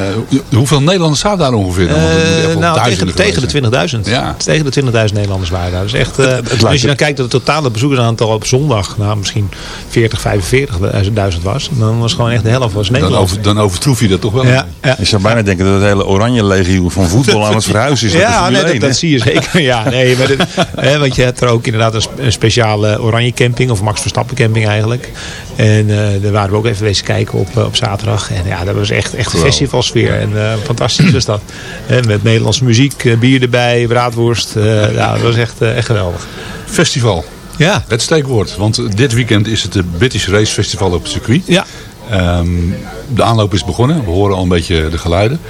hoeveel Nederlanders zaten daar ongeveer? dan? Wel nou, tegen, tegen de 20.000. Ja. Tegen de 20.000 Nederlanders waren daar. Dus echt, eh, het lijkt als je dan kijkt dat het totale bezoekersaantal op zondag nou, misschien 40, 45.000 was. Dan was gewoon echt de helft was Dan, Nederland. over, dan overtroef je dat toch wel. Ja, ja. Je zou bijna denken dat het hele oranje legioen van voetbal aan het verhuizen is. Ja, nee, dat, 1, dat hè? zie je zeker. Ja, nee, maar dit, hè, want je hebt er ook inderdaad een, sp- een speciale oranje camping, of Max Verstappen camping eigenlijk. En eh, daar waren we ook even wezen kijken op, eh, op zaterdag. En ja, dat was echt, echt een festivalsfeer. En eh, fantastisch was dat. Hè, met Nederlandse muziek, eh, bier erbij, braadworst. ja, dat was echt, echt geweldig. Festival. Ja. Het steekwoord. Want dit weekend is het de British Race Festival op het circuit. Ja. Ehm, de aanloop is begonnen. We horen al een beetje de geluiden.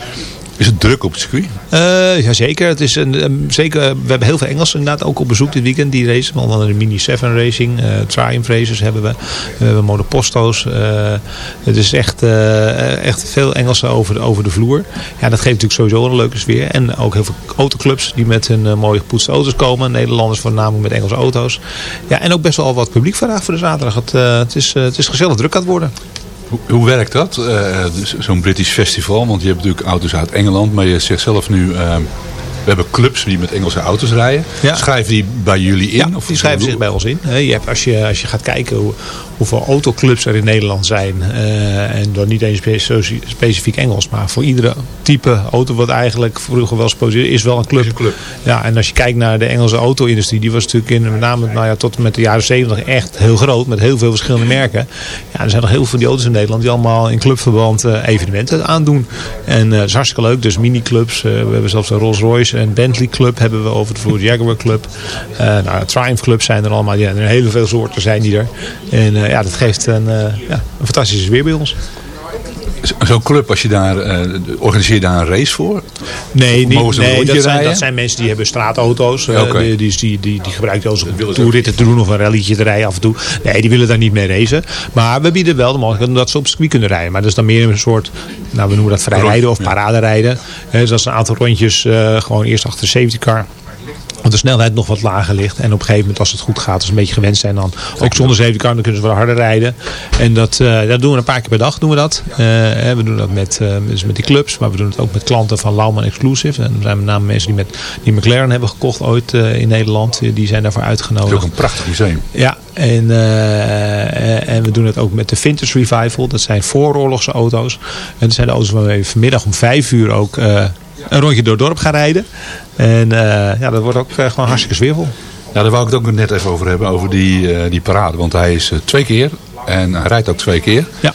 Is het druk op het circuit? Eh jazeker. Het is een, een- zeker. We hebben heel veel Engelsen inderdaad ook op bezoek dit weekend. Die racen. Want dan de Mini 7 Racing. eh Triumph Racers hebben we. We hebben Monoposto's. eh het is echt, echt veel Engelsen over de, over de vloer. Ja, dat geeft natuurlijk sowieso een leuke sfeer. En ook heel veel autoclubs die met hun mooie gepoetste auto's komen. Nederlanders voornamelijk met Engelse auto's. Ja, en ook best wel wat publiek vandaag voor de zaterdag. Het, het, is, het is gezellig druk aan het worden. Hoe, hoe werkt dat? eh, dus Zo'n British Festival. Want je hebt natuurlijk auto's uit Engeland. Maar je zegt zelf nu... ehm, we hebben clubs die met Engelse auto's rijden. Ja. Schrijven die bij jullie in? Ja, of die schrijven zich bij ons in. Hè, Je hebt, als, je, als je gaat kijken hoe, hoeveel autoclubs er in Nederland zijn. eh, en dan niet eens specifiek Engels. Maar voor iedere type auto wat eigenlijk vroeger wel gepositioneerd is wel een club. Ja, en als je kijkt naar de Engelse auto-industrie. Die was natuurlijk in, met name nou ja, tot en met de jaren 70 echt heel groot. Met heel veel verschillende merken. Ja, er zijn nog heel veel van die auto's in Nederland. Die allemaal in clubverband eh, evenementen aandoen. En eh dat is hartstikke leuk. Dus miniclubs. eh, we hebben zelfs een Rolls Royce en Bentley club hebben we over de vloer. Jaguar club. Eh nou, Triumph clubs zijn er allemaal. Ja, er zijn heel veel soorten zijn die er. En eh, ja, dat geeft een, eh, ja, een fantastische sfeer bij ons. Zo'n club, als je daar, eh, organiseer je daar een race voor? Nee, niet, een nee dat, zijn, dat zijn mensen die hebben straatauto's. eh, Oké. die, die, die, die, gebruiken die als ze toeritten te doen of een rallytje te rijden af en toe. Nee, die willen daar niet mee racen. Maar we bieden wel de mogelijkheid dat ze op circuit kunnen rijden. Maar dat is dan meer een soort, nou we noemen dat vrijrijden of Ja. paraderijden. Eh, dus dat is een aantal rondjes eh, gewoon eerst achter de safety car. Want de snelheid nog wat lager ligt. En op een gegeven moment als het goed gaat, als ze een beetje gewend zijn dan. Ook zonder car, dan kunnen ze wel harder rijden. En dat, eh, dat doen we een paar keer per dag. Doen we dat. Eh, we doen dat met, eh, dus met die clubs. Maar we doen het ook met klanten van Lauman Exclusive. En er zijn met name mensen die, met, die McLaren hebben gekocht ooit in Nederland. Die zijn daarvoor Het is uitgenodigd. ook een prachtig museum. Ja, en, en we doen het ook met de Vintage Revival. Dat zijn vooroorlogse auto's. En dat zijn de auto's waar we vanmiddag om vijf uur ook een rondje door het dorp gaan rijden. En eh, ja, dat wordt ook eh, gewoon hartstikke sfeervol. Ja, daar wou ik het ook net even over hebben, over die, eh, die parade. Want hij is twee keer en hij rijdt ook twee keer. Ja.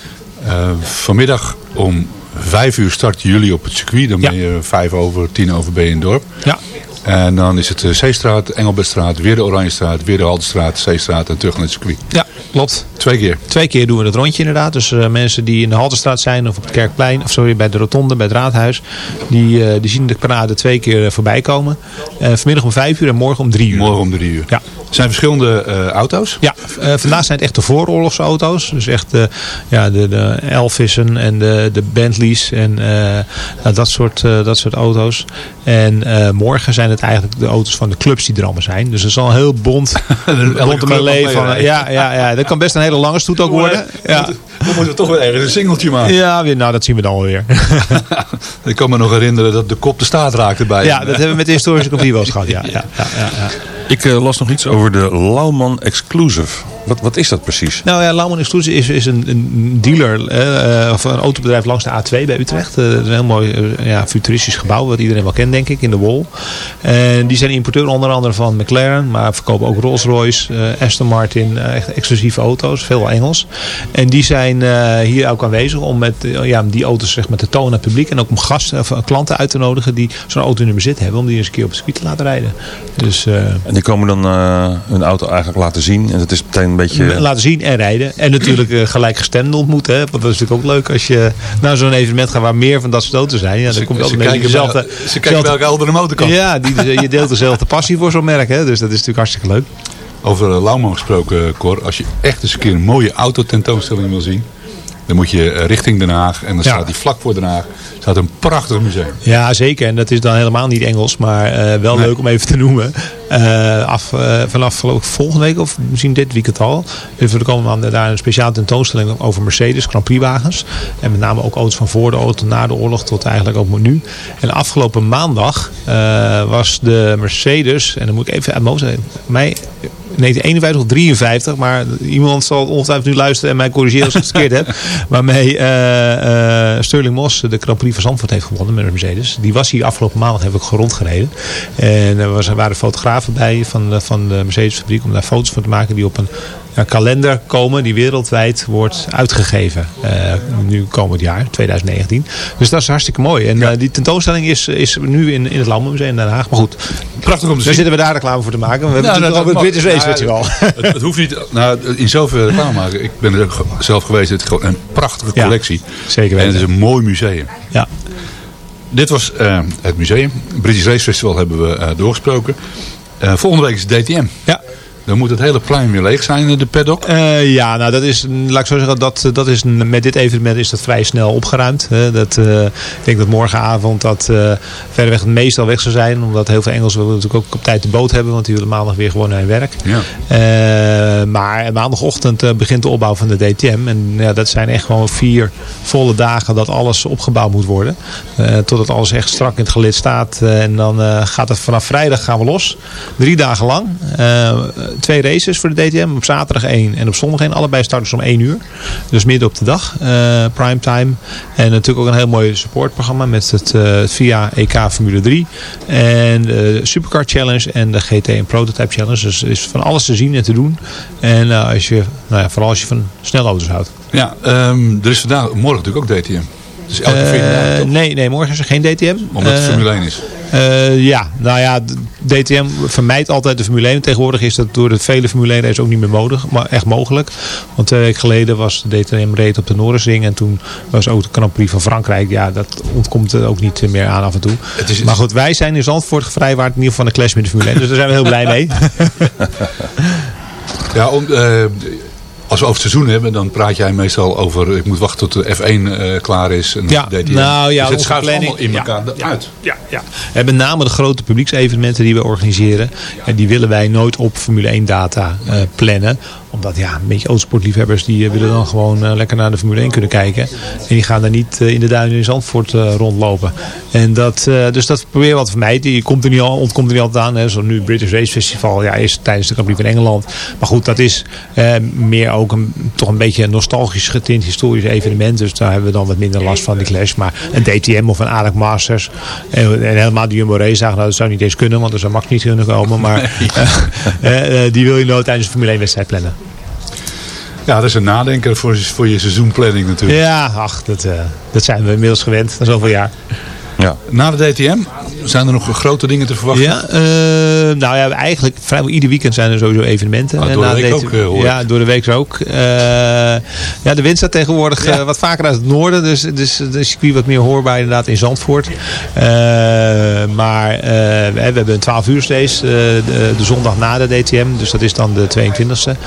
Vanmiddag om vijf uur starten jullie op het circuit. Dan ben je vijf over, tien over ben je in het dorp. Ja. En dan is het Zeestraat, Engelbertstraat, weer de Oranjestraat, weer de Haltestraat, Zeestraat en terug naar het circuit. Ja, klopt. Twee keer. Twee keer doen we het rondje inderdaad. Dus eh, mensen die in de Haltestraat zijn of op het Kerkplein, of sorry, bij de Rotonde, bij het Raadhuis, die, eh, die zien de parade twee keer eh, voorbij komen. Vanmiddag om vijf uur en morgen om drie uur. Morgen om drie uur. Ja. Er zijn verschillende auto's. Ja, vandaag zijn het echt de vooroorlogse auto's. Dus echt de, ja, de, de Elvissen en de, de Bentleys en nou, dat, soort, dat soort auto's. En morgen zijn het eigenlijk de auto's van de clubs die er allemaal zijn. Dus er is al een heel bond, mag van. meerijden. Ja, ja, ja, dat kan best een hele lange stoet ook worden. Ja. Dan moeten we toch weer ergens een singeltje maken. Ja, weer, nou dat zien we dan wel weer. Ik kan me nog herinneren dat de kop de staat raakte bij Ja, hem. dat hebben we met de historische kopie wel eens gehad. Ja, ja, ja, ja, ja. Ik eh, las nog iets over de Lauman Exclusive. Wat, wat is dat precies? Nou ja, Lauman Exclusive is, is een, een dealer eh, eh, of een autobedrijf langs de A2 bij Utrecht. Eh, een heel mooi ja, futuristisch gebouw wat iedereen wel kent denk ik in de Wol. En die zijn importeur onder andere van McLaren, maar verkopen ook Rolls Royce, Aston Martin, echt exclusieve auto's, veel Engels. En die zijn hier ook aanwezig om met, ja, die auto's zeg maar, te tonen aan het publiek en ook om gasten of klanten uit te nodigen die zo'n auto in hun bezit hebben om die eens een keer op het circuit te laten rijden. Dus En die komen dan hun auto eigenlijk laten zien. En dat is meteen een beetje... laten zien en rijden. En natuurlijk eh, gelijkgestemden ontmoeten. Hè? Want dat is natuurlijk ook leuk als je naar zo'n evenement gaat waar meer van dat soort auto's zijn. Ja, dan kom je ze altijd met kijken dezelfde... wel- ze kijken welke oudere motor kan. Ja, die, je deelt dezelfde passie voor zo'n merk. Hè? Dus dat is natuurlijk hartstikke leuk. Over uh, Lauwman gesproken, Cor. Als je echt eens een keer een mooie autotentoonstelling wil zien. Dan moet je eh, richting Den Haag. En dan Ja. staat die vlak voor Den Haag. Staat een prachtig museum. Ja, zeker. En dat is dan helemaal niet Engels, maar eh, wel Nee. leuk om even te noemen. Eh, af, eh, vanaf geloof ik volgende week of misschien dit weekend al. Dus er komen daar een speciale tentoonstelling over Mercedes Grand Prix wagens. En met name ook auto's van voor de oorlog, na de oorlog tot eigenlijk ook nu. En afgelopen maandag was de Mercedes, en dan moet ik even uit mijn hoofd zeggen, mij 1951 of 53, maar iemand zal ongetwijfeld nu luisteren en mij corrigeren als ik het verkeerd heb. Waarmee Sterling Moss de Grand Prix Zandvoort heeft gewonnen met een Mercedes. Die was hier afgelopen maandag, heb ik rondgereden. En er waren fotografen bij van de, van de Mercedes fabriek om daar foto's van te maken die op een ja, kalender komen die wereldwijd wordt uitgegeven. eh, nu komend jaar, 2019. Dus dat is hartstikke mooi. En eh, die tentoonstelling is, is nu in, in het Landbouwmuseum in Den Haag. Maar goed, Prachtig om te daar zien. zitten we daar reclame voor te maken. We hebben Nou, al het British. Race Nou, Festival. Het, het hoeft niet, nou, in zoverre reclame maken. Ik ben er ook zelf geweest. Het is gewoon een prachtige Ja, collectie. zeker En het weten. is een mooi museum. Ja. Dit was eh, het museum. British Race Festival hebben we eh, doorgesproken. Volgende week is het DTM. Ja. Dan moet het hele plein weer leeg zijn, eh, de paddock. Eh, ja, nou dat is, mm, laat ik zo zeggen, dat, dat is, een- met dit evenement is dat vrij snel opgeruimd. Hè. Dat, eh, ik denk dat morgenavond dat eh verreweg het meestal weg zou zijn. Omdat heel veel Engelsen willen natuurlijk ook op tijd de boot hebben. Want die willen maandag weer gewoon naar hun werk. Ja. Maar maandagochtend begint de opbouw van de DTM. En ja, dat zijn echt gewoon vier volle dagen dat alles opgebouwd moet worden. Totdat alles echt strak in het gelid staat. En dan gaat het vanaf vrijdag gaan we los. Drie dagen lang. Twee races voor de DTM. Op zaterdag één en op zondag één. Allebei starten ze om één uur. Dus midden op de dag. eh primetime. En natuurlijk ook een heel mooi supportprogramma. Met het, eh, VIA EK Formule 3. En de Supercar Challenge. En de GT en Prototype Challenge. Dus is van alles te zien en te doen. En eh, als je, nou ja, vooral als je van snelle auto's houdt. Ja, ehm, er is vandaag, morgen natuurlijk ook DTM. Dus elke Eh, nee, nee, morgen is er geen DTM. Omdat het Eh, Formule 1 is. eh, ja, nou ja, DTM vermijdt altijd de Formule 1. Tegenwoordig is dat door de vele Formule 1 races ook niet meer mogelijk, maar echt mogelijk. Want twee weken geleden was de DTM reed op de Noorderzing en toen was ook de Grand Prix van Frankrijk. Ja, dat ontkomt ook niet meer aan af en toe. Het is, Maar goed, wij zijn in Zandvoort gevrijwaard in ieder geval van de clash met de Formule 1. Dus daar zijn we heel blij mee. Ja, om, als we over het seizoen hebben, dan praat jij meestal over... ik moet wachten tot de F1 eh, klaar is en Ja, DTM. nou ja, dus het schuift planning- allemaal in ja, elkaar ja, uit. Ja, ja. En met name de grote publieksevenementen die we organiseren. En die willen wij nooit op Formule 1 data eh, plannen. Omdat ja, een beetje autosportliefhebbers die eh, willen dan gewoon eh, lekker naar de Formule 1 kunnen kijken. En die gaan daar niet eh, in de duinen in Zandvoort rondlopen. En dat, dus dat proberen we wat te vermijden. Je komt er niet al, ontkomt er niet altijd aan. Hè. Zo nu het British Race Festival. Ja, is tijdens de Grand van Engeland. Maar goed, dat is eh, meer ook een, toch een beetje een nostalgisch getint historisch evenement. Dus daar hebben we dan wat minder last van die clash. Maar een DTM of een ARC Masters. En, en helemaal die Jumbo Race zagen. Nou, dat zou niet eens kunnen. Want er zou Max niet kunnen komen. Maar eh, eh, die wil je nooit tijdens een Formule 1 wedstrijd plannen. Ja, dat is een nadenker voor, voor je seizoenplanning natuurlijk. Ja, ach, dat, eh, dat zijn we inmiddels gewend. Na zoveel jaar. Ja. Na de DTM zijn er nog grote dingen te verwachten? Ja, eh, nou ja, eigenlijk vrijwel ieder weekend zijn er sowieso evenementen. Ah, En door de week DTM ook, eh, hoor. Ja, door de week ook. Eh, ja, de wind staat tegenwoordig wat vaker uit het noorden. Dus, dus de circuit wat meer hoorbaar inderdaad in Zandvoort. Eh, maar eh, we, hebben een 12 uur race eh, de, de zondag na de DTM. Dus dat is dan de 22e.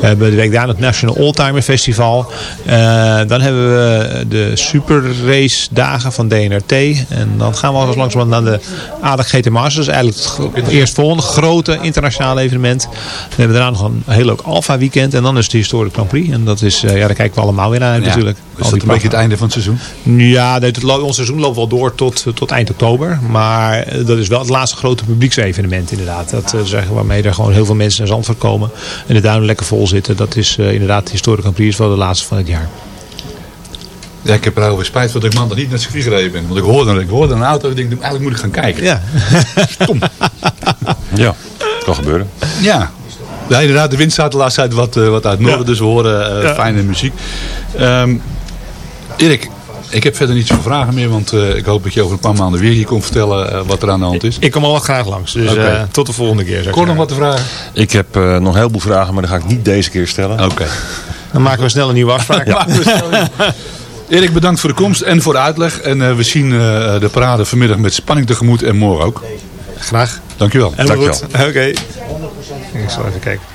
We hebben de week daarna het National Oldtimer Festival. Eh, dan hebben we de super race dagen van DNRT. Eh, En dan gaan we als langzamerhand naar de ADAC GT Masters. Dat is eigenlijk het het eerstvolgende grote internationale evenement. We hebben daarna nog een heel leuk Alpha weekend. En dan is de Historic Grand Prix. En dat is, eh, ja, daar kijken we allemaal weer naar uit Ja. natuurlijk. Is dat een beetje het einde van het seizoen? ja, het ons seizoen loopt wel door tot, tot eind oktober. Maar eh, dat is wel het laatste grote publieksevenement inderdaad. Dat is eigenlijk waarmee er gewoon heel veel mensen naar Zandvoort komen. En de duinen lekker vol zitten. Dat is eh, inderdaad, de Historic Grand Prix is wel de laatste van het jaar. Ja, ik heb er over spijt dat ik maandag niet naar het circuit gereden ben. Want ik hoorde, ik hoorde een auto en ik denk, eigenlijk moet ik gaan kijken. Ja. Stom. Ja, kan gebeuren. Ja. Ja, inderdaad, de wind staat de laatste tijd wat, eh, wat uit het noorden, dus we horen eh, Ja. fijne muziek. Ehm, Erik, ik heb verder niet zoveel vragen meer, want eh, ik hoop dat je over een paar maanden weer hier komt vertellen eh, wat er aan de hand is. Ik kom al wat graag langs. Dus eh, tot de volgende keer. Kort nog wat te vragen? Ik heb eh, nog een heleboel vragen, maar die ga ik niet deze keer stellen. Oké. Dan maken we snel een nieuwe afspraak. Een- Erik, bedankt voor de komst en voor de uitleg. En eh, we zien eh, de parade vanmiddag met spanning tegemoet en morgen ook. Graag. Dankjewel. Helemaal goed. Oké. Ik zal even kijken.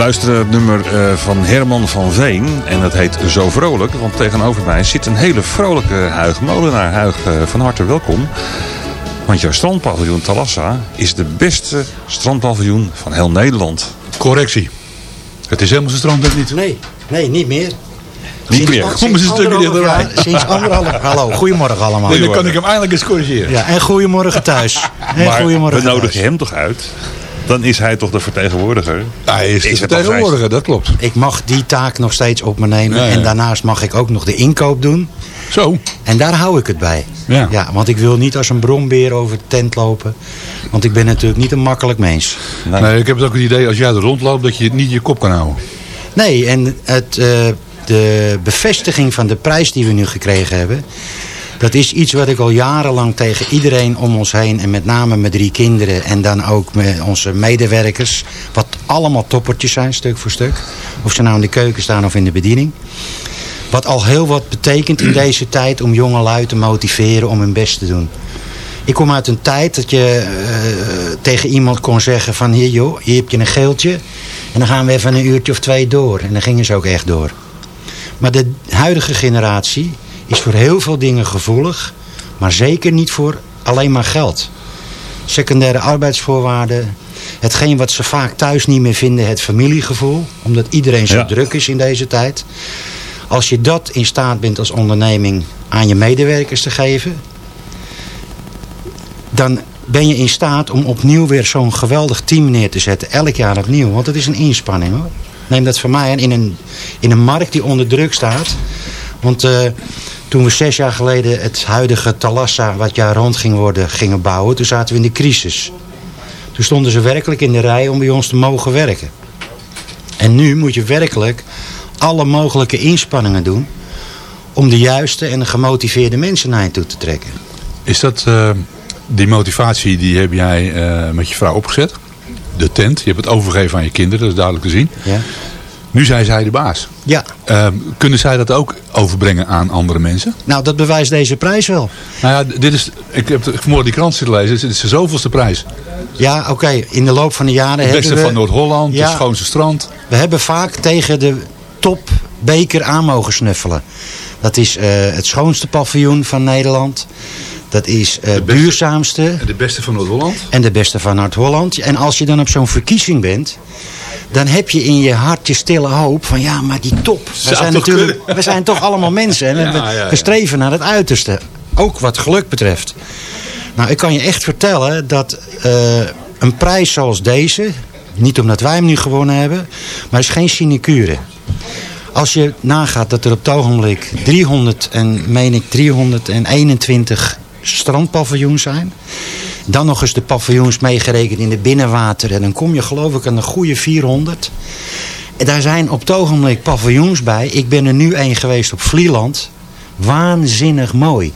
Luisteren het nummer eh, van Herman van Veen. En dat heet Zo Vrolijk. Want tegenover mij zit een hele vrolijke Huig Molenaar. Huig, eh, van harte welkom. Want jouw strandpaviljoen Talassa is de beste strandpaviljoen van heel Nederland. Correctie. Het is helemaal zijn strand niet. Nee, nee, niet meer. Niet meer. Kom eens een stukje dichterbij. Sinds anderhalf. Hallo, goedemorgen allemaal. Nee, dan kan ik hem eindelijk eens corrigeren. Ja, en goedemorgen thuis. En maar we goedemorgen nodigen hem toch uit? Dan is hij toch de vertegenwoordiger? Hij is de vertegenwoordiger, dat klopt. Ik mag die taak nog steeds op me nemen. Ja, ja. En daarnaast mag ik ook nog de inkoop doen. Zo. En daar hou ik het bij. Ja. want ik wil niet als een brombeer over de tent lopen. Want ik ben natuurlijk niet een makkelijk mens. Nee. ik heb het ook het idee als jij er rondloopt dat je niet je kop kan houden. Nee, en het, eh, de bevestiging van de prijs die we nu gekregen hebben... dat is iets wat ik al jarenlang tegen iedereen om ons heen... en met name mijn drie kinderen en dan ook met onze medewerkers... wat allemaal toppertjes zijn, stuk voor stuk. Of ze nou in de keuken staan of in de bediening. Wat al heel wat betekent in deze tijd om jonge lui te motiveren om hun best te doen. Ik kom uit een tijd dat je eh, tegen iemand kon zeggen van... hier joh, hier heb je een geeltje en dan gaan we even een uurtje of twee door. En dan gingen ze ook echt door. Maar de huidige generatie is voor heel veel dingen gevoelig... maar zeker niet voor alleen maar geld. Secundaire arbeidsvoorwaarden... hetgeen wat ze vaak thuis niet meer vinden, het familiegevoel... omdat iedereen zo Ja. druk is in deze tijd... Als je dat in staat bent als onderneming aan je medewerkers te geven... dan ben je in staat om opnieuw weer zo'n geweldig team neer te zetten. Elk jaar opnieuw, want het is een inspanning hoor. Neem dat van mij aan in een, in een markt die onder druk staat. Want eh, toen we zes jaar geleden het huidige Talassa, wat jaar rond ging worden, gingen bouwen... toen zaten we in de crisis. Toen stonden ze werkelijk in de rij om bij ons te mogen werken. En nu moet je werkelijk alle mogelijke inspanningen doen... om de juiste en gemotiveerde mensen naar je toe te trekken. Is dat, eh, die motivatie die heb jij eh, met je vrouw opgezet? De tent, je hebt het overgegeven aan je kinderen, dat is duidelijk te zien. Ja. Nu zijn zij de baas. Ja. Eh, kunnen zij dat ook overbrengen aan andere mensen? Nou, dat bewijst deze prijs wel. Nou ja, dit is, ik heb vanmorgen die krant zitten lezen, dit is de zoveelste prijs. Ja, oké. In de loop van de jaren Het beste we... van Noord-Holland, Ja. het schoonste strand. We hebben vaak tegen de topbeker aan mogen snuffelen. Dat is eh, het schoonste paviljoen van Nederland. Dat is eh, het duurzaamste. En de beste van Noord-Holland? En de beste van Noord-Holland. En als je dan op zo'n verkiezing bent... dan heb je in je hart je stille hoop van... ja, maar die top. We zijn, natuurlijk, kunnen? we zijn toch allemaal mensen. En Ja, we, ja, ja. we streven naar het uiterste. Ook wat geluk betreft. Nou, ik kan je echt vertellen dat eh, een prijs zoals deze... niet omdat wij hem nu gewonnen hebben... maar is geen sinecure. Als je nagaat dat er op het ogenblik 300 en, meen ik, 321 strandpaviljoens zijn... dan nog eens de paviljoens meegerekend in het binnenwater... en dan kom je geloof ik aan een goede 400... En daar zijn op het ogenblik paviljoens bij. Ik ben er nu één geweest op Vlieland. Waanzinnig mooi.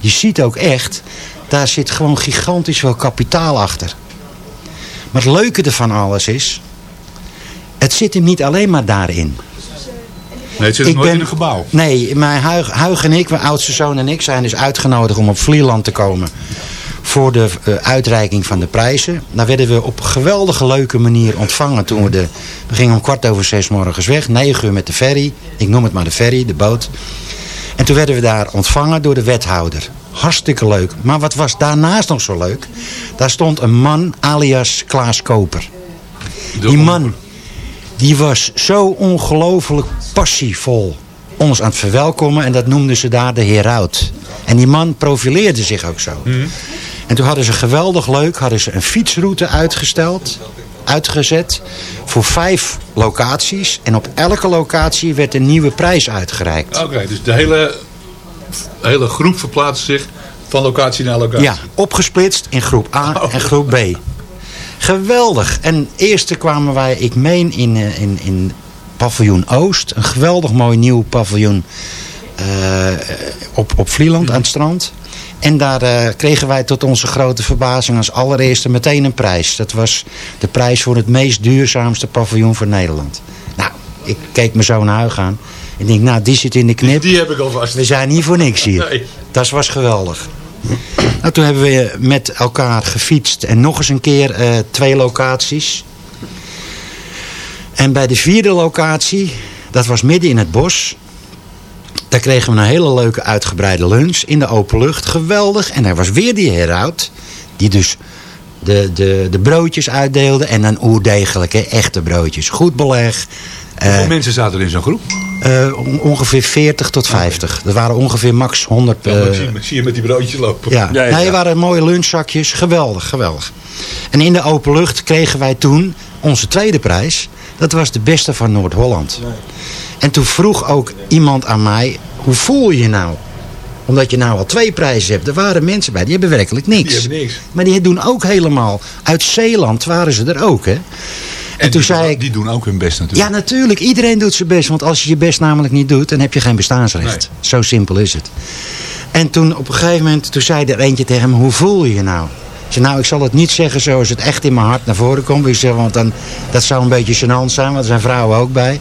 Je ziet ook echt, daar zit gewoon gigantisch veel kapitaal achter. Maar het leuke ervan alles is... het zit hem niet alleen maar daarin. Nee, het zit Ik nooit ben- in een gebouw. Nee, mijn Huig, Huig en ik, mijn oudste zoon en ik zijn dus uitgenodigd om op Vlieland te komen. Voor de eh, uitreiking van de prijzen. Daar werden we op een geweldige leuke manier ontvangen. Toen we, de, we gingen om kwart over zes morgens weg. Negen uur met de ferry. Ik noem het maar de ferry, de boot. En toen werden we daar ontvangen door de wethouder. Hartstikke leuk. Maar wat was daarnaast nog zo leuk? Daar stond een man alias Klaas Koper. Die man, die was zo ongelooflijk passievol ons aan het verwelkomen. En dat noemden ze daar de heraut. En die man profileerde zich ook zo. En toen hadden ze geweldig leuk, hadden ze een fietsroute uitgesteld, uitgezet voor vijf locaties. En op elke locatie werd een nieuwe prijs uitgereikt. Oké, dus de hele, de hele groep verplaatst zich van locatie naar locatie. Ja, opgesplitst in groep A en groep B. Geweldig. En eerste kwamen wij, ik meen, in, eh, in, in paviljoen Oost. Een geweldig mooi nieuw paviljoen eh, op, op Vlieland aan het strand. En daar eh, kregen wij tot onze grote verbazing als allereerste meteen een prijs. Dat was de prijs voor het meest duurzaamste paviljoen van Nederland. Nou, ik keek me zo naar huis aan. En denk, nou, die zit in de knip. Die heb ik alvast. We zijn hier voor niks hier. Nee. Dat was geweldig. Nou, toen hebben we met elkaar gefietst en nog eens een keer eh, twee locaties. En bij de vierde locatie, dat was midden in het bos. Daar kregen we een hele leuke uitgebreide lunch in de open lucht. Geweldig. En er was weer die heraut. Die dus de, de, de broodjes uitdeelde. En dan oerdegelijke, echte broodjes. Goed beleg. Hoeveel Eh, mensen zaten er in zo'n groep? eh, on- ongeveer 40 tot 50. Er waren ongeveer max 100. Ja, maar eh, zie, zie je met die broodjes lopen. ja, nee, er waren mooie lunchzakjes. Geweldig, geweldig. En in de open lucht kregen wij toen onze tweede prijs. Dat was de beste van Noord-Holland. En toen vroeg ook iemand aan mij, hoe voel je je nou? Omdat je nou al twee prijzen hebt. Er waren mensen bij, die hebben werkelijk niks. Die hebben niks. Maar die doen ook helemaal. Uit Zeeland waren ze er ook, hè? En, toen die, zei doen- ik... die doen ook hun best natuurlijk. Ja, natuurlijk. Iedereen doet zijn best. Want als je je best namelijk niet doet, dan heb je geen bestaansrecht. Zo simpel is het. En toen op een gegeven moment, toen zei er eentje tegen me, hoe voel je je nou? Ik zei, nou, ik zal het niet zeggen zoals het echt in mijn hart naar voren komt. Ik zeg, want dan, dat zou een beetje gênant zijn, want er zijn vrouwen ook bij.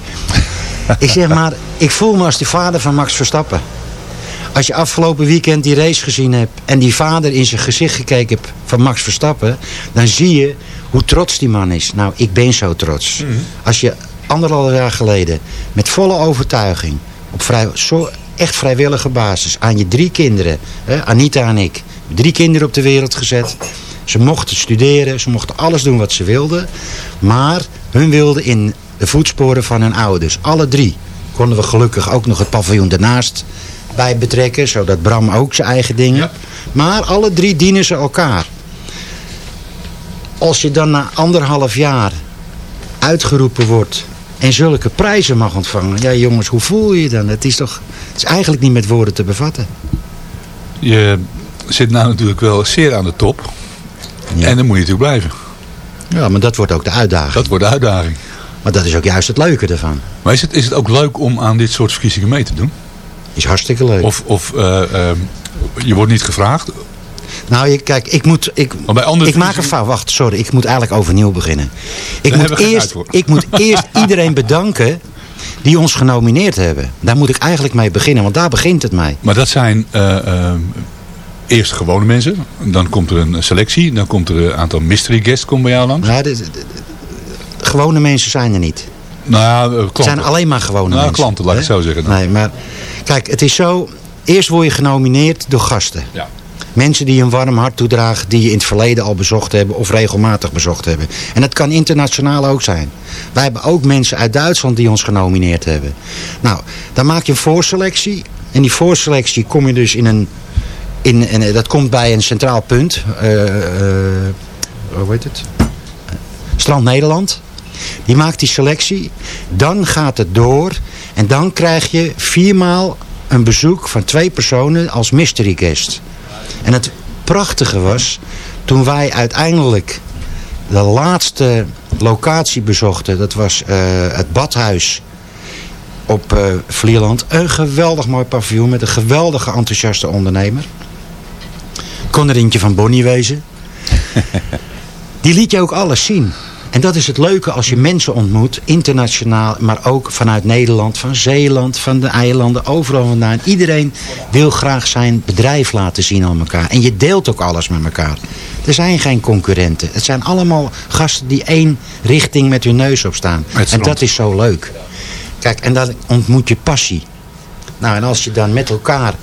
ik zeg maar, ik voel me als de vader van Max Verstappen. Als je afgelopen weekend die race gezien hebt en die vader in zijn gezicht gekeken hebt van Max Verstappen, dan zie je hoe trots die man is. Nou, ik ben zo trots. Als je anderhalf jaar geleden met volle overtuiging, op vrij, zo, echt vrijwillige basis, aan je drie kinderen, hè, Anita en ik, drie kinderen op de wereld gezet. Ze mochten studeren, ze mochten alles doen wat ze wilden, maar hun wilden in de voetsporen van hun ouders. Alle drie konden we gelukkig ook nog het paviljoen ernaast bij betrekken, zodat Bram ook zijn eigen dingen. Maar alle drie dienen ze elkaar. Als je dan na anderhalf jaar uitgeroepen wordt en zulke prijzen mag ontvangen. Ja jongens, hoe voel je je dan? Het is toch, het is eigenlijk niet met woorden te bevatten. Je zit nou natuurlijk wel zeer aan de top. En dan moet je natuurlijk blijven. Ja, maar dat wordt ook de uitdaging. Dat wordt de uitdaging. Maar dat is ook juist het leuke ervan. Maar is het, is het ook leuk om aan dit soort verkiezingen mee te doen? Is hartstikke leuk. Of, of eh, ehm, je wordt niet gevraagd? Nou, je, kijk, ik moet... Ik, Maar bij andere ik maak een fout. Wacht, sorry. Ik moet eigenlijk overnieuw beginnen. Ik, Daar moet eerst, ik moet eerst iedereen bedanken die ons genomineerd hebben. Daar moet ik eigenlijk mee beginnen, want daar begint het mij. Maar dat zijn eh, ehm, eerst gewone mensen. Dan komt er een selectie. Dan komt er een aantal mystery guests komen bij jou langs. Ja, de, de- de- de gewone mensen zijn er niet. Nou ja, eh, klanten. Het zijn alleen maar gewone Nou, mensen. klanten, laat ik het zo zeggen dan. Nee, maar kijk, het is zo... Eerst word je genomineerd door gasten. Ja. Mensen die een warm hart toedragen, die je in het verleden al bezocht hebben of regelmatig bezocht hebben. En dat kan internationaal ook zijn. Wij hebben ook mensen uit Duitsland die ons genomineerd hebben. Nou, dan maak je een voorselectie. En die voorselectie kom je dus in een... In, en dat komt bij een centraal punt. eh, eh, hoe heet het? Strand Nederland. Die maakt die selectie. Dan gaat het door. En dan krijg je viermaal een bezoek van twee personen als mystery guest. En het prachtige was, toen wij uiteindelijk de laatste locatie bezochten. Dat was eh, het badhuis op eh Vlieland. Een geweldig mooi paviljoen met een geweldige enthousiaste ondernemer. Kon er eentje van Bonnie wezen. Die liet je ook alles zien. En dat is het leuke als je mensen ontmoet, internationaal, maar ook vanuit Nederland, van Zeeland, van de eilanden, overal vandaan. Iedereen wil graag zijn bedrijf laten zien aan elkaar. En je deelt ook alles met elkaar. Er zijn geen concurrenten. Het zijn allemaal gasten die één richting met hun neus op staan. En dat is zo leuk. Kijk, en dan ontmoet je passie. Nou, en als je dan met elkaar,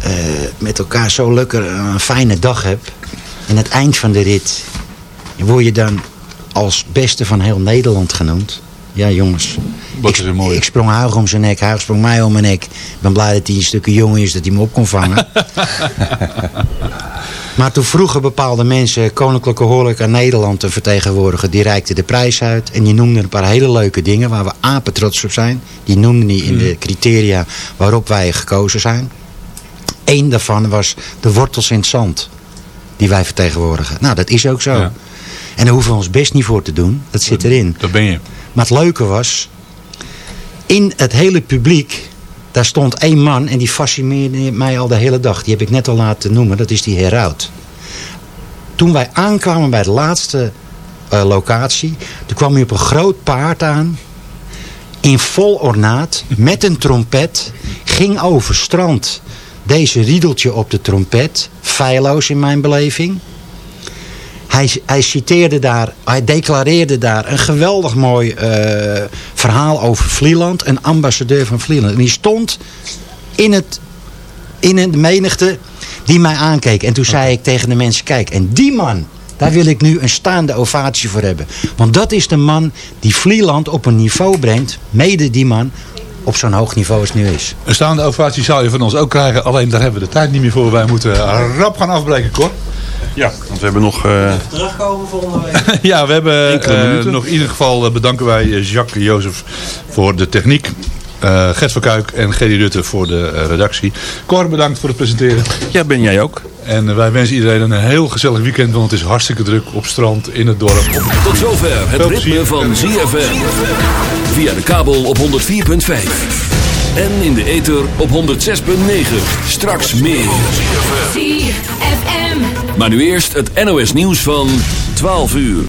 eh, met elkaar zo lekker een fijne dag hebt. En het eind van de rit word je dan als beste van heel Nederland genoemd. Ja, jongens. Wat ik, is er mooi. ik sprong Huig om zijn nek, Huig sprong mij om mijn nek. Ik ben blij dat hij een stukje jongen is, dat hij me op kon vangen. maar toen vroegen bepaalde mensen Koninklijke Horeca Nederland te vertegenwoordigen. Die reikte de prijs uit en die noemden een paar hele leuke dingen waar we apen trots op zijn. Die noemden die in de criteria waarop wij gekozen zijn. Eén daarvan was de wortels in het zand. Die wij vertegenwoordigen. Nou, dat is ook zo. Ja. En daar hoeven we ons best niet voor te doen. Dat zit erin. Dat ben je. Maar het leuke was, in het hele publiek, daar stond één man en die fascineerde mij al de hele dag. Die heb ik net al laten noemen, dat is die Heraut. Toen wij aankwamen bij de laatste eh, locatie, toen kwam hij op een groot paard aan, in vol ornaat, met een trompet, ging over strand. Deze riedeltje op de trompet, feilloos in mijn beleving. Hij, hij citeerde daar, hij declareerde daar een geweldig mooi eh, verhaal over Vlieland. Een ambassadeur van Vlieland. En die stond in, het, in de menigte die mij aankeek. En toen zei ik tegen de mensen, kijk, en die man, Daar wil ik nu een staande ovatie voor hebben. Want dat is de man die Vlieland op een niveau brengt. Mede die man op zo'n hoog niveau als het nu is. Een staande ovatie zou je van ons ook krijgen. Alleen daar hebben we de tijd niet meer voor. Wij moeten rap gaan afbreken, Cor. Ja, want we hebben nog... eh, Terugkomen volgende week. ja, we hebben Enkele eh, minuten. nog in ieder geval eh, bedanken wij Jacques Jozef voor de techniek. Eh Gert van Kuik en Gerry Rutte voor de eh, redactie. Cor, bedankt voor het presenteren. Ja, ben jij ook. En eh, wij wensen iedereen een heel gezellig weekend, want het is hartstikke druk op strand, in het dorp. Op... Tot zover het Veel ritme van ZFM. Via de kabel op 104.5. En in de ether op 106.9. Straks meer. ZFM. Maar nu eerst het NOS nieuws van 12 uur.